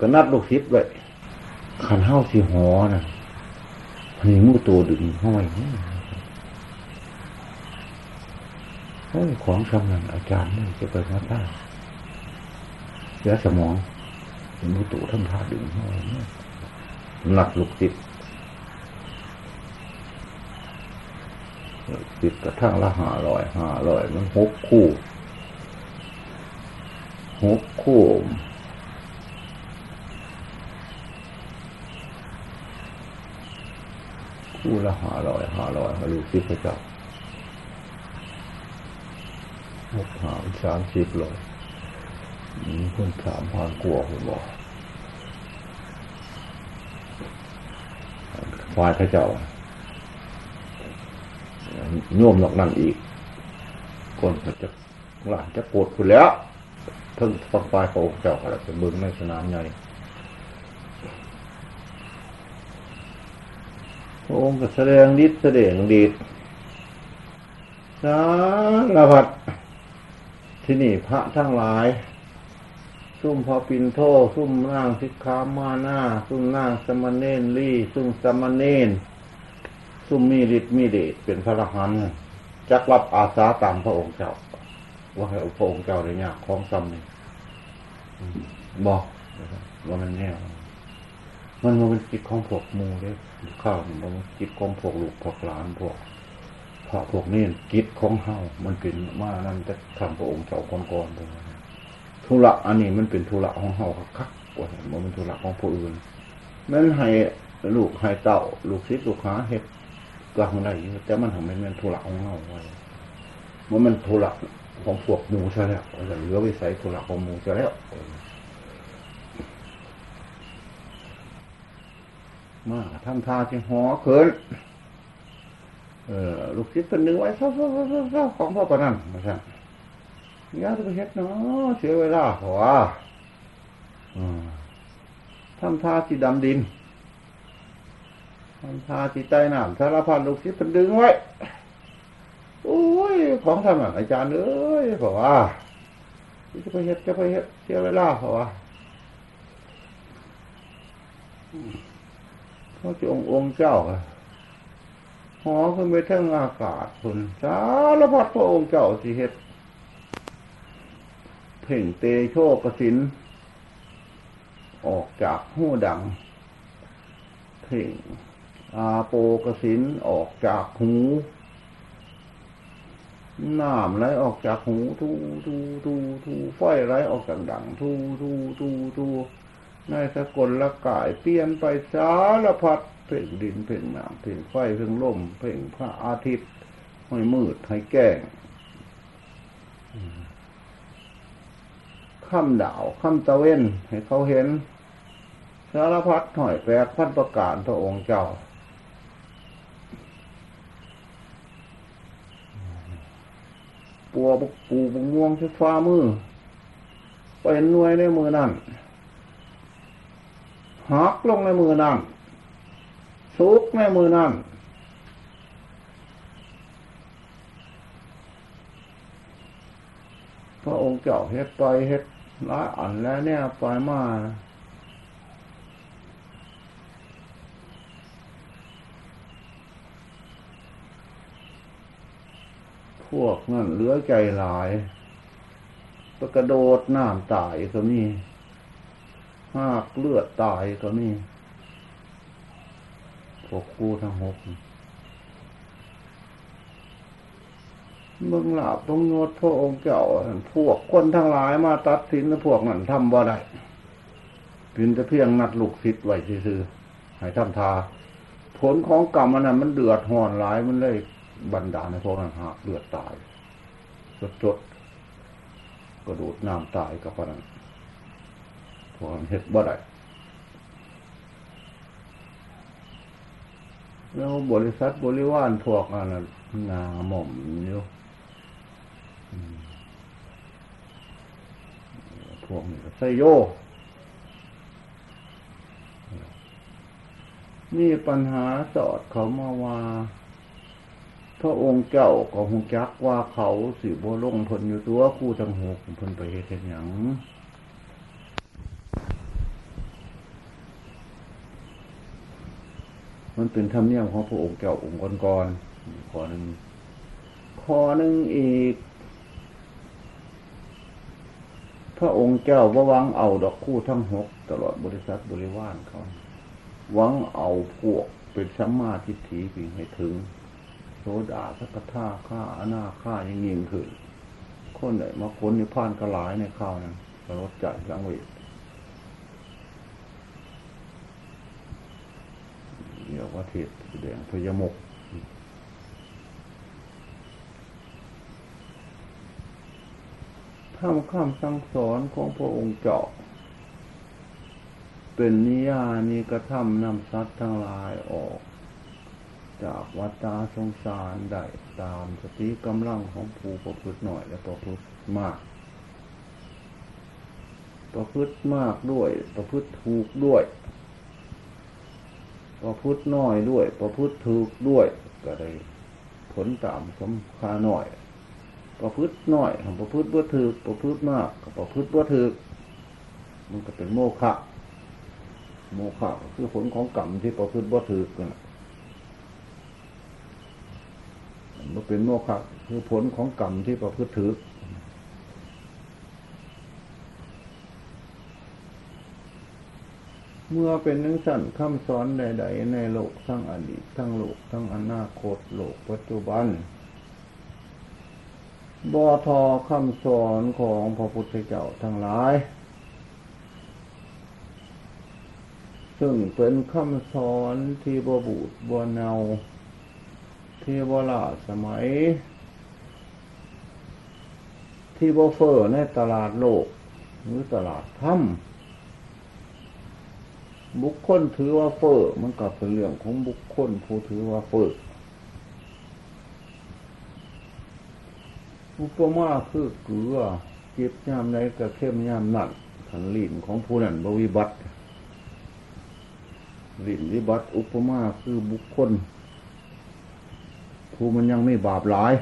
ก็นัดลูกศิษย์ไว้ขันเท้าสีหอนะนี่มูตัวดึงห้อยโอ้ยของสำนักอาจารย์นี่จะไปมาได้เสียสมองเป็นมูตัวทำท่าดึงห้อยหนักลูกศิษย์ติดกระทั่งละหาลอยหาลอยมันหกคู่หกคู่ คู่ละหาลอยหาลอยมาลูกศิษย์พระเจ้าหกหาสามสิบลยมีคนสามพันกว่าคนบอกฝ่ายพระเจ้าโยมนอกนั่นอีกคนจะหลานจะปวดคุณแล้วทั้งฟังฝ่ายของเจ้าอะไรเป็นบึงในสนามใหญ่ พระองค์ก็แสดงฤทธิ์แสดงดีดสารพัดที่นี่พระทั้งหลาย ซุ่มพอปินโทซุ่มนางสิกขามาหน้า ซุ่มนางสมณเณรลี่ซุ่มสมณเณรซุ่มมีฤทธิ์มีเดชเป็นพระรหันต์จักรับอาสาตามพระองค์เจ้า ว่าให้พระองค์เจ้าได้ยากของซ้ำนี่บอกว่ามันแน่ มันมันเป็นจิตของพวกมูเด้ข้าวมันจิตของพวกลูกพวกหลานพวกพระพวกนี้จิตของเฮามันเป็นมานั่นจะทำพระองค์เจ้าก่อนๆไปธุระอันนี้มันเป็นธุระของเฮาคักกว่ามันเป็นธุระของผู้อื่นมันให้ลูกให้เต่าลูกศิษย์ลูกหาเห็ดก็ทำได้อยู่แต่มันทำไม่เป็นธุระของเฮาไว้มันมันธุระของพวกหมูใช่แล้วเหลือวิสัยธุระของหมูใช่แล้ว มาทำทาจิงหอเขินเออลูกศิษย์เป็นหนึ่งไว้เศร้าเศร้าของพ่อปนันมาสั่งยาตุเฮ็ดเนาะเสียเวลาหัวทำทาสีดำดินทำทาสีใต้น้ำสารพัดลูกศิษย์เป็นดึงไว้โอ้ย ของทำอะอาจารย์เอ้ยบอกว่าจะไปเฮ็ดจะไปเฮ็ดเสียเวลาหัวพ ระององค์เจ้าหอขึ้นไปทั้งอากาศคุณสารพัดพระองค์เจ้าสิเฮ็ดเพ่งเตโชกสิน ออกจากหูดัง เพ่งอาโปกสิณออกจากหู น้ำไหลออกจากหู ทูทูทูทูไฟไหลออกจากดัง ทูทูทูทู ในสกลละกายเปลี่ยนไปสารพัดเพ่งดินเพ่งน้ำเพ่งไฟเพ่งลมเพ่งพระอาทิตย์ให้มืดให้แจ้งข้ามดาวข้ามตะเวนให้เขาเห็น สารพัดหน่อยแปดพันประกาศพระองค์เจ้า ปัวปูบุงวงชุดฟ้ามือเป็นหน่วยในมือนั่น หักลงในมือนั่นสุกแม่มือนั่นพระองค์เจ้าเฮ็ดไปเฮ็ดหลายอันแล้วเนี่ยไปมาพวกนั่นเหลือใจหลายไปกระโดดน้ำตายก็มี หากเลือดตายก็มีพวกครูทั้งหกเมืองหลาบต้องงดพระองค์เจ้าพวกคนทั้งหลายมาตัดสินพวกนั้นทำบ่ได้เป็นแต่เพียงนัดลูกศิษย์ไว้ซื่อๆให้ทำทา ผลของกรรมนนั้นมันเดือดห่อนหลายมันเลยบันดาลในพวกนั้นหากเลือดตายจดๆกระโดดน้ำตายกับพนั้น พวกนั้นเฮ็ดบ่ได้แล้วบริษัทบริวารพวกนั้นน่ะหนาหม่อมอยู่พวกนี้ก็ไซโยมีปัญหาสอดเขามาว่า พระองค์เจ้าก็หงจักว่าเขาสิบ่ลงพนอยู่ตัวคู่ทั้งหกพิ่นไปเฮ็ดเฮ็ดหยัง มันเป็นธรรมเนียมของพระองค์เจ้าองค์ก่อนๆข้อหนึ่งข้อหนึ่งอีก พระองค์เจ้าว่าวังเอาดอกคู่ทั้งหกตลอดบริษัทบริวารเขาหวังเอาพวกเป็นสัมมาทิฏฐิเพียงให้ถึงโสดาสักท่าข้าอนาข้ายังยิงขึ้นคนไหนมาค้นในพานกระหลายในข้าวนั้นรถจัดสังเวช เรียกว่าเทศแสดงพยมกข้ามข้ามสั่งสอนของพระองค์เจ้าเป็นนิยานิกระทำนำสัตว์ทั้งหลายออก จากวัฏฏาสงสารได้ตามสติกำลังของผู้ประพฤติหน่อยและประพฤติมาก ประพฤติมากด้วย ประพฤติถูกด้วย ประพฤติน้อยด้วย ประพฤติถูกด้วย ก็ได้ผลตามสมคาหน่อย ประพฤติน้อยประพฤติบ่ถูกประพฤติมากก็ประพฤติบ่ถูกมันก็เป็นโมฆะโมฆะคือผลของกรรมที่ประพฤติบ่ถือกันน่ะมันเป็นโมฆะคือผลของกรรมที่ประพฤติถือ เมื่อเป็นนังสั่นคำสอนใด ๆ ในโลกทั้งอดีตทั้งโลกทั้งอนาคตโลกปัจจุบันบอทอคำสอนของพระพุทธเจ้าทั้งหลาย ซึ่งเป็นคำสอนที่บบูดบเนาที่บลาสมัย ที่บเฟอร์ในตลาดโลก หรือตลาดถ้ำ บุคคลถือว่าเฟอร์มันก็เป็นเรื่องของบุคคลผู้ถือว่าเฟอร์อุปมาคือเกลือเก็บยามใดก็เข้มยามนั่นขันลิ่นของผู้นั้นบวิบัติลินวิบัติอุปมาคือบุคคลผู้มันยังไม่บาปหลาย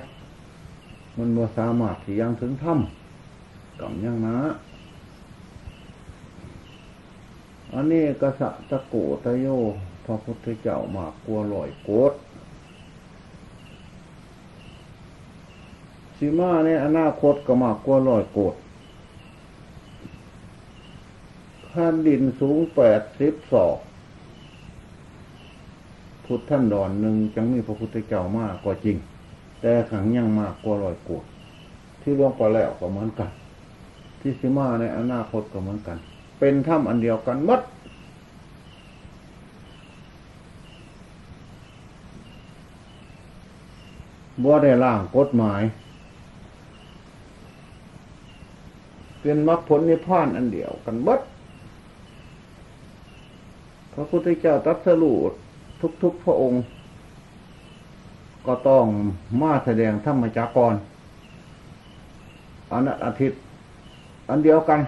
มันบ่สามารถที่ยังถึงถ้ำกำยังนะ อันนี้กษัตริย์ตะโกตะโยพระพุทธเจ้ามากกลัวลอยโกดสิมาในอนาคตก็มากกลัวลอยโกดขั้นดินสูงแปดสิบศอกพุทธท่านดอนหนึ่งจังมีพระพุทธเจ้ามากกว่าจริง แต่ขังยังมากกว่าลอยโกดที่ล่วงไปแล้วก็เหมือนกัน ที่สิมาในอนาคตก็เหมือนกัน เป็นถ้ำอันเดียวกันมัดบ่ได้ล่างกฎหมาย เป็นมรรคผลนิพพานอันเดียวกันหมัดพระพุทธเจ้าตรัสรู้ทุกๆพระองค์ ก็ต้องมาแสดงธรรมจากรอันอาทิตย์ อันเดียวกัน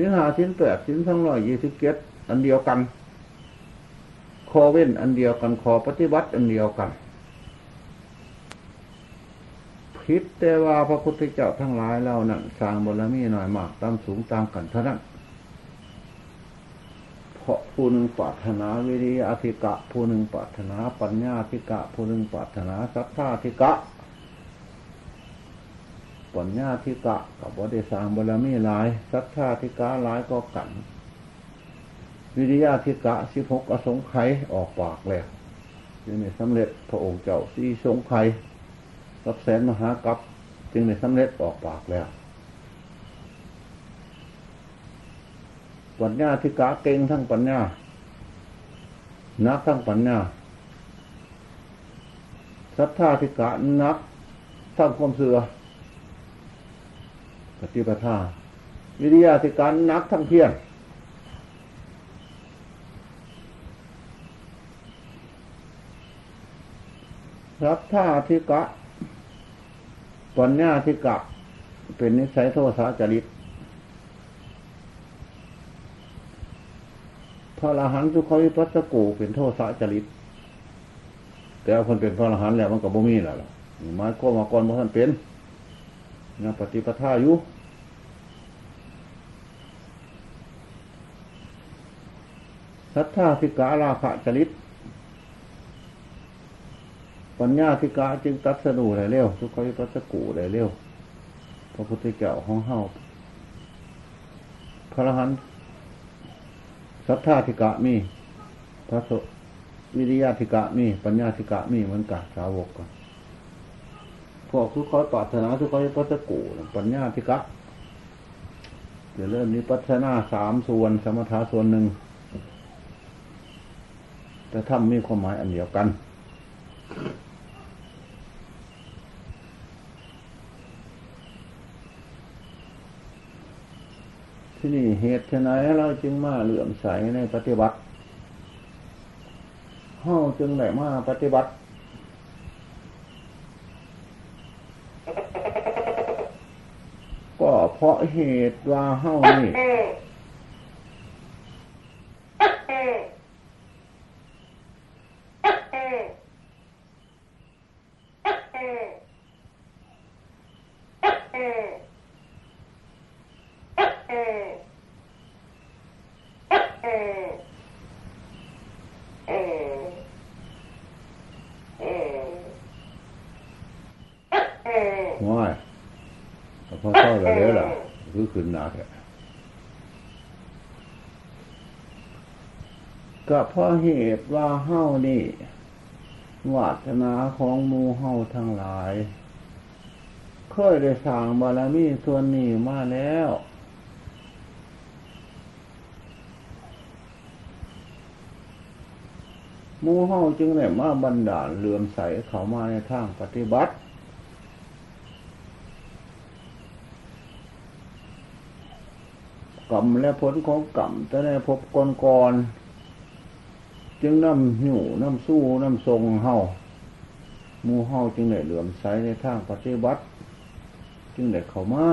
สินหาสินแปดสินทั้งร้อยยี่สิบเจ็ดอันเดียวกันพขอเว้นอันเดียวกันขอปฏิบัติอันเดียวกันพิษแต่ว่าพระพุทธเจ้าทั้งหลายเรานั่นสร้างบารมีหน่อยมากตามสูงตามกันเท่านั้นเพราะผู้หนึ่งปรารถนาวิริยะธิกะ ผู้หนึ่งปรารถนาปัญญาธิกะ ผู้หนึ่งปรารถนาสัทธาธิกะ ปัญญาธิกะกับวัฏสร้างบารมีหลายสัทธาธิกะหลายก็กัน วิริยะธิกะสิบหกอสงไขยออกปากแล้วจึงได้สำเร็จพระองค์เจ้าสีสงไขยรับแสนมหากัปจึงได้สำเร็จออกปากแล้วปัญญาธิกะเก่งทั้งปัญญานักทั้งปัญญาสัทธาธิกะนักทั้งความเสื่อ ปฏิปทา วิริยะธิกะนักทั้งเพียรรับทธาธิกะปัญญาธิกะ เป็นนิสัยโทสะจริตพระอรหันต์ทุกขวิปัสสกูเป็นโทสะจริต แต่คนเป็นพระอรหันต์แล้วมันก็บ่มีแล้วล่ะหมายก็มาก่อนบ่ท่านเป็น ยังปฏิปทาอยู่สัทธาธิการาคะจริต ปัญญาธิกาจึงตัดสนูได้เร็ว ทุกขวิปัสสกูได้เร็ว พระพุทธเจ้าของเฮาพระรหันต์สัทธาธิกะมี พระสวิริยะธิกะมี ปัญญาธิกะมีเหมือนกันสาวกกัน พวกทุกเขาปรารถนาทุกเขาปัสสกูปัญญาธิกะเดี๋ยวเริ่มนี้ปัฒนาสามส่วน สมถะส่วนหนึ่งแต่ถ้ามีความหมายอันเดียวกัน ที่นี่เหตุไฉนเราจึงมาเหลื่อมใสในปฏิบัติเฮาจึงได้มาปฏิบัติ ก็ เพราะเหตุว่าเฮานี่ง่ายแต่ พอเข้าแล้วเด้อล่ะคือขึ้นหนาแท้ก็เพราะเหตุว่าเฮานี่วาสนาของมูเฮาทั้งหลายเคยได้สร้างบารมีส่วนนี้มาแล้ว มูเฮาจึงได้มาบันดาลเลื่อมใสเขามาในทางปฏิบัติ กรรมและผลของกรรมจะได้พบก่อนก่อนจึงน้ำหิวน้ำสู้น้ำทรงเฮาหมูเฮาจึงได้เหลื่อมใสในทางปฏิบัติ จึงได้เข้ามา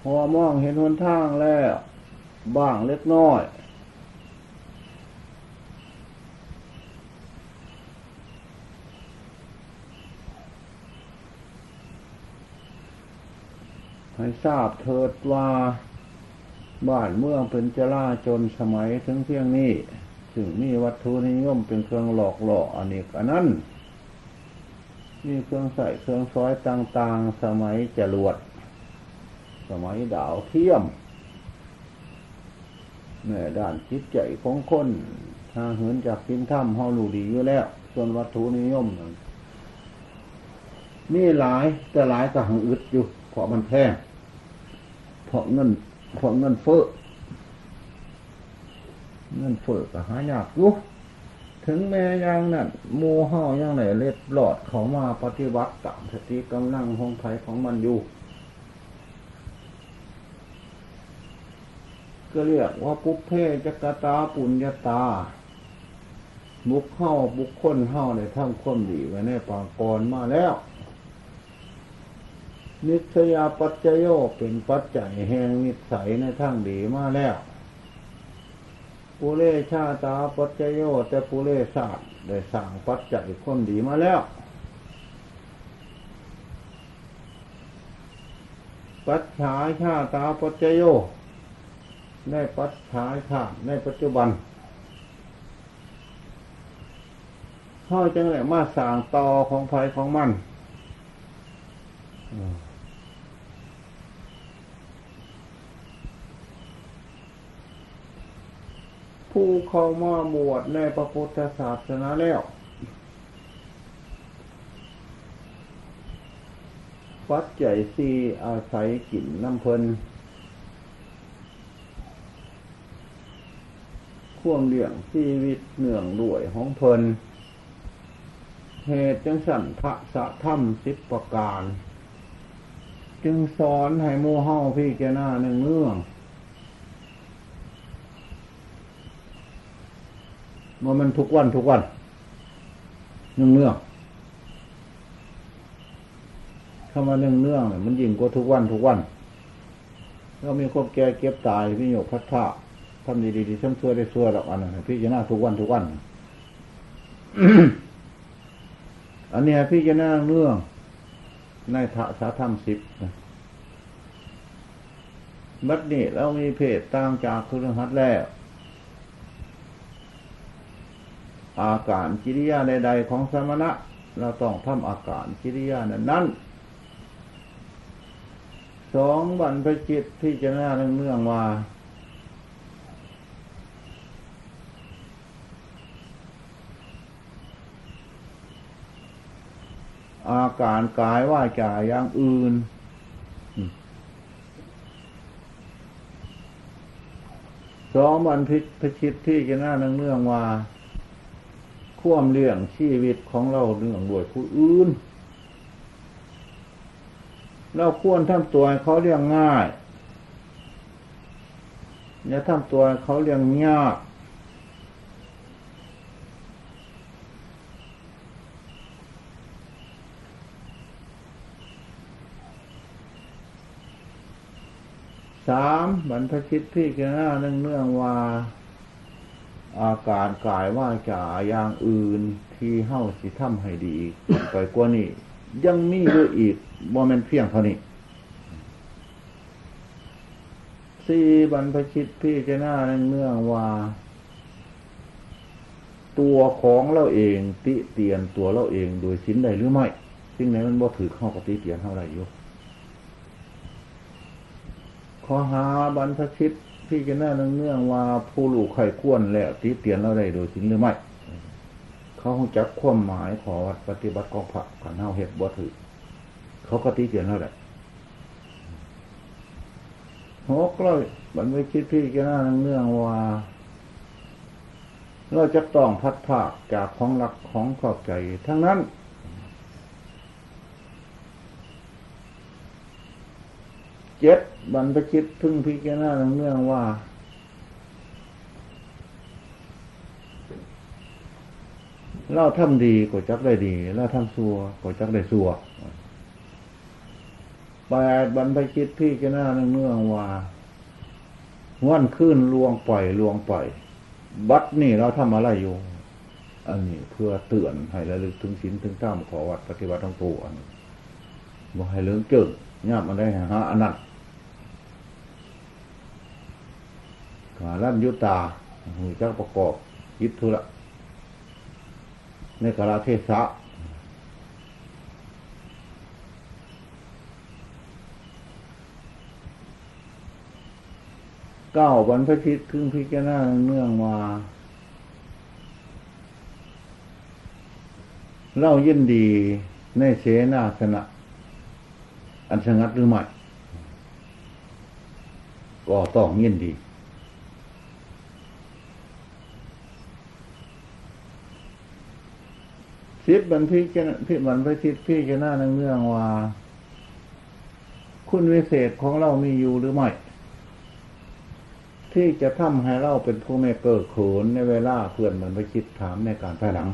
พอมองเห็นหนทางแล้ว บ้างเล็กน้อย ให้ทราบเถิดว่าบ้านเมืองเป็นจราจนสมัยถึงเพียงนี้ถึงมีวัตถุนิยมเป็นเครื่องหลอกหลอกอันนี้อันนั้นมีเครื่องใส่เครื่องซ้อยต่างๆ สมัยจรวด สมัยดาวเทียมแม่ด้านจิตใจของคนถ้าเหินจากสิ้นถ้ำเฮารู้ดีอยู่แล้ว ส่วนวัตถุนิยมนั่หลายแต่หลายก็หังอึดอยู่เพราะมันแพง พราะเงินเพราะเงินเฟ้อเงินเฟ้อก็หายากอยู่ถึงแม้ย่างนั้นหมูเฮาอย่างไหนเล็ดหลอดเขามาปฏิบัติตามสติกำลังของไผของมันอยู่ ก็เรียกว่าปุเพจักตาปุญญาตาบุคเข้าบุคคลเข้าในทำความดีไว้ในปางกรมาแล้ว นิสยาปัจจโยเป็นปัจจัยแห่งนิสัยในทางดีมาแล้วปุเรชาตาปัจจโยแต่ปุเรศาสตร์ได้สั่งปัจจัยคนดีมาแล้ว ปัจฉาชาตาปัจจโยได้ปัจฉาชาติในปัจจุบันเข้าจังแหละมาสั่งต่อของภัยของมัน ผู้เข้ามาบวชในพระพุทธศาสนาแล้ว ปัจจัยสีอาศัยกินน้ำเพลินข่วมเลี้ยงชีวิตเหนื่องด้วยของเพลินเหตุจังสันพระสะถ้ำสิบประการ จึงสอนให้โมเฮาพี่แกหน้าหนึ่งเนื่อง ว่ามันทุกวันทุกวันหนึ่งเนื่องคำว่าหนึ่งเนื่องเนี่ยมันยิ่งกว่าทุกวันทุกวันเรามีความแก่เก็บตายพิโยคพัฒนาทำดีๆๆช่ำชั่วได้ชั่วหรอกอันนั้นพี่จะน้าทุกวันทุกวัน อันนี้พี่จะน้าเนื่องในทะสาธรรมสิบบัดนี้เรามีเพศต่างจากคือเรื่องฮัดแล้ว อาการกิริยาใดๆของสมณะ เราต้องทำอาการกิริยานั้นสองบรรพจิตที่จะน่าเนืองเนื่องว่าอาการกายว่าจ่าอย่างอื่น สองบรรพชิตที่จะน่าเนื่องว่า ข่วมเรื่องชีวิตของเราเรื่องด้วยผู้อื่น เราควรทำตัวเขาเรียงง่ายอย่าทำตัวเขาเรียงยากสามบรรพชิตพี่กันหน้าเนื่องเนื่องว่า อาการกายว่าจาอย่างอื่นที่เฮ้าสิทำให้ดีไปกว่านี้ยังมีอยู่อีกบ่แม่นเพียงเท่านี้สี่บรรพชิตพี่จะหน้าเนื่องเนื่อว่า ตัวของเราเองติเตียนตัวเราเองโดยสิ้นใดหรือไม่สิ่งไหนมันบ่ถือเข้ากับติเตียนเท่าไรอยู่ขอหาบรรพชิต พี่จะน่าเนื่องว่าผู้ลูกไข่ข้วนแล้วตีเตียนเราได้โดยจริงหรือไม่เขาคงจักความหมายขอวัดปฏิบัติของพระขันเฮาเฮ็ดบ่ถือเขาก็ตีเตียนเราได้หกร้อยบรรพชิตพี่จะน่าเนื่องว่าเราจะต้องพัดภาคจากของหลักของขอบใจ ทั้งนั้น เจ็ดบรรพชิตพึ่งพิจารณาเนื่องว่า เราทำดีก็จักได้ดี เราทำซัวก็จักได้ซัวแปดบรรพชิตพิจารณาเนื่องว่าวันขึ้นลวงปล่อยลวงปล่อย บัดนี่เราทำอะไรอยู่อันนี้เพื่อเตือนให้ระลึกถึงศีลถึงธรรมขอวัดปฏิบัติทั้งปวงบอกให้เลื่องเกิงย่ามันได้หาอันนั้นขา ลั่นยุตาหูจักประกอบยิบทุละในกราเทศะเก้าวันพระชิตครึ่งพิจารณาเนื่องมาเล่ายินดีในเสนาสนะ อันสงัดหรือไม่ก็ต้องยินดี สิบบันพิจารพิบันพระชิตพิจารณาเนื่องว่า คุณวิเศษของเรามีอยู่หรือไม่ ที่จะทำให้เราเป็นผู้ไม่เกิดเขินในเวลาเพื่อนมันไปคิดถามในการภายหลัง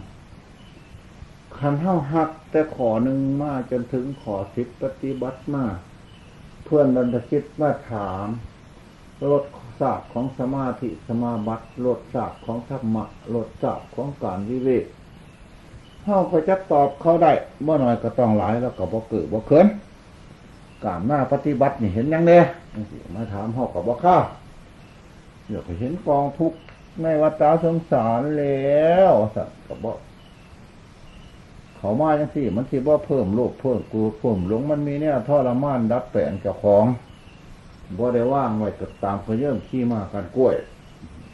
คันเท่าหัก แต่ขอหนึ่งมาจนถึงขอสิบปฏิบัติมาเพื่อนบรรพชิตมาถามลดสาบของสมาธิสมาบัติลดสาบของธรรมะลดสาบของการวิเวก เขาก็จะตอบเขาได้เมื่อน้อยก็ต้องหลายแล้วก็บ่เกิดบ่เขินการมาปฏิบัตินี่เห็นยังเด้มาถามเขากับบ่ข้าเดี๋ยวก็เห็นกองทุกข์ในวัฏสงสารแล้วสัตว์กับบ่เขามาจังสี่ มันสิบ่าเพิ่มโลภเพิ่มกูเพิ่มหลงมันมีเนี่ยทรมานดับแปลงเจ้าของบ่ได้ว่างไว้กับตามเขาเยิ่มขี้มากันกล้วย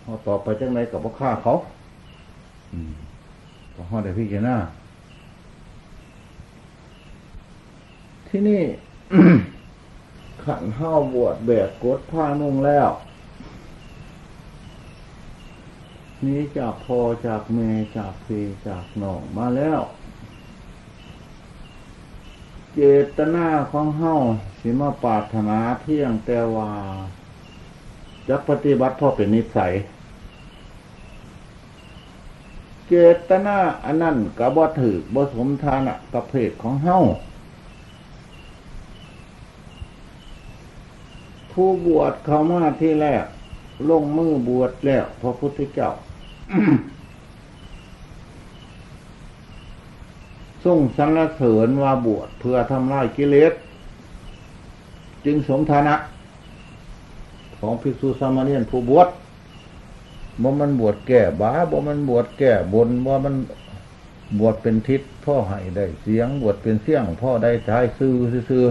เขาต่อไปจังไรกับว่าฆ่าเขา อืม ก็เขาได้พิจารณาที่นี่ขันห้าบวชแบกกดผ้านุ่งแล้วนี้จากพอจากเมจากพีจากหนองมาแล้ว เจตนาของเฮาสิมาปรารถนาเที่ยงแต่ว่าจะปฏิบัติพ่อเป็นนิสัย เจตนาอันนั้นกับบ่ถือบ่สมทานะกับเพศของเฮาผู้บวชเขามาที่แรก ลงมือบวชแล้วพระพุทธเจ้าทรงสรรเสริญว่าบวชเพื่อทำลายกิเลสจึงสมฐานะ ของภิกษุสามเณรผู้บวช บ่มันบวชแก่บาบ่มันบวชแก่บนว่ามันบวชเป็นทิศพ่อให้ได้เสียงบวชเป็นเสียงพ่อได้ชายซื่อซื่อ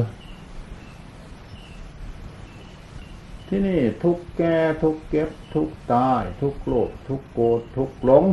ที่นี่ทุกแก่ทุกเก็บทุกตาย ทุกโลภทุกโกรธทุกหลง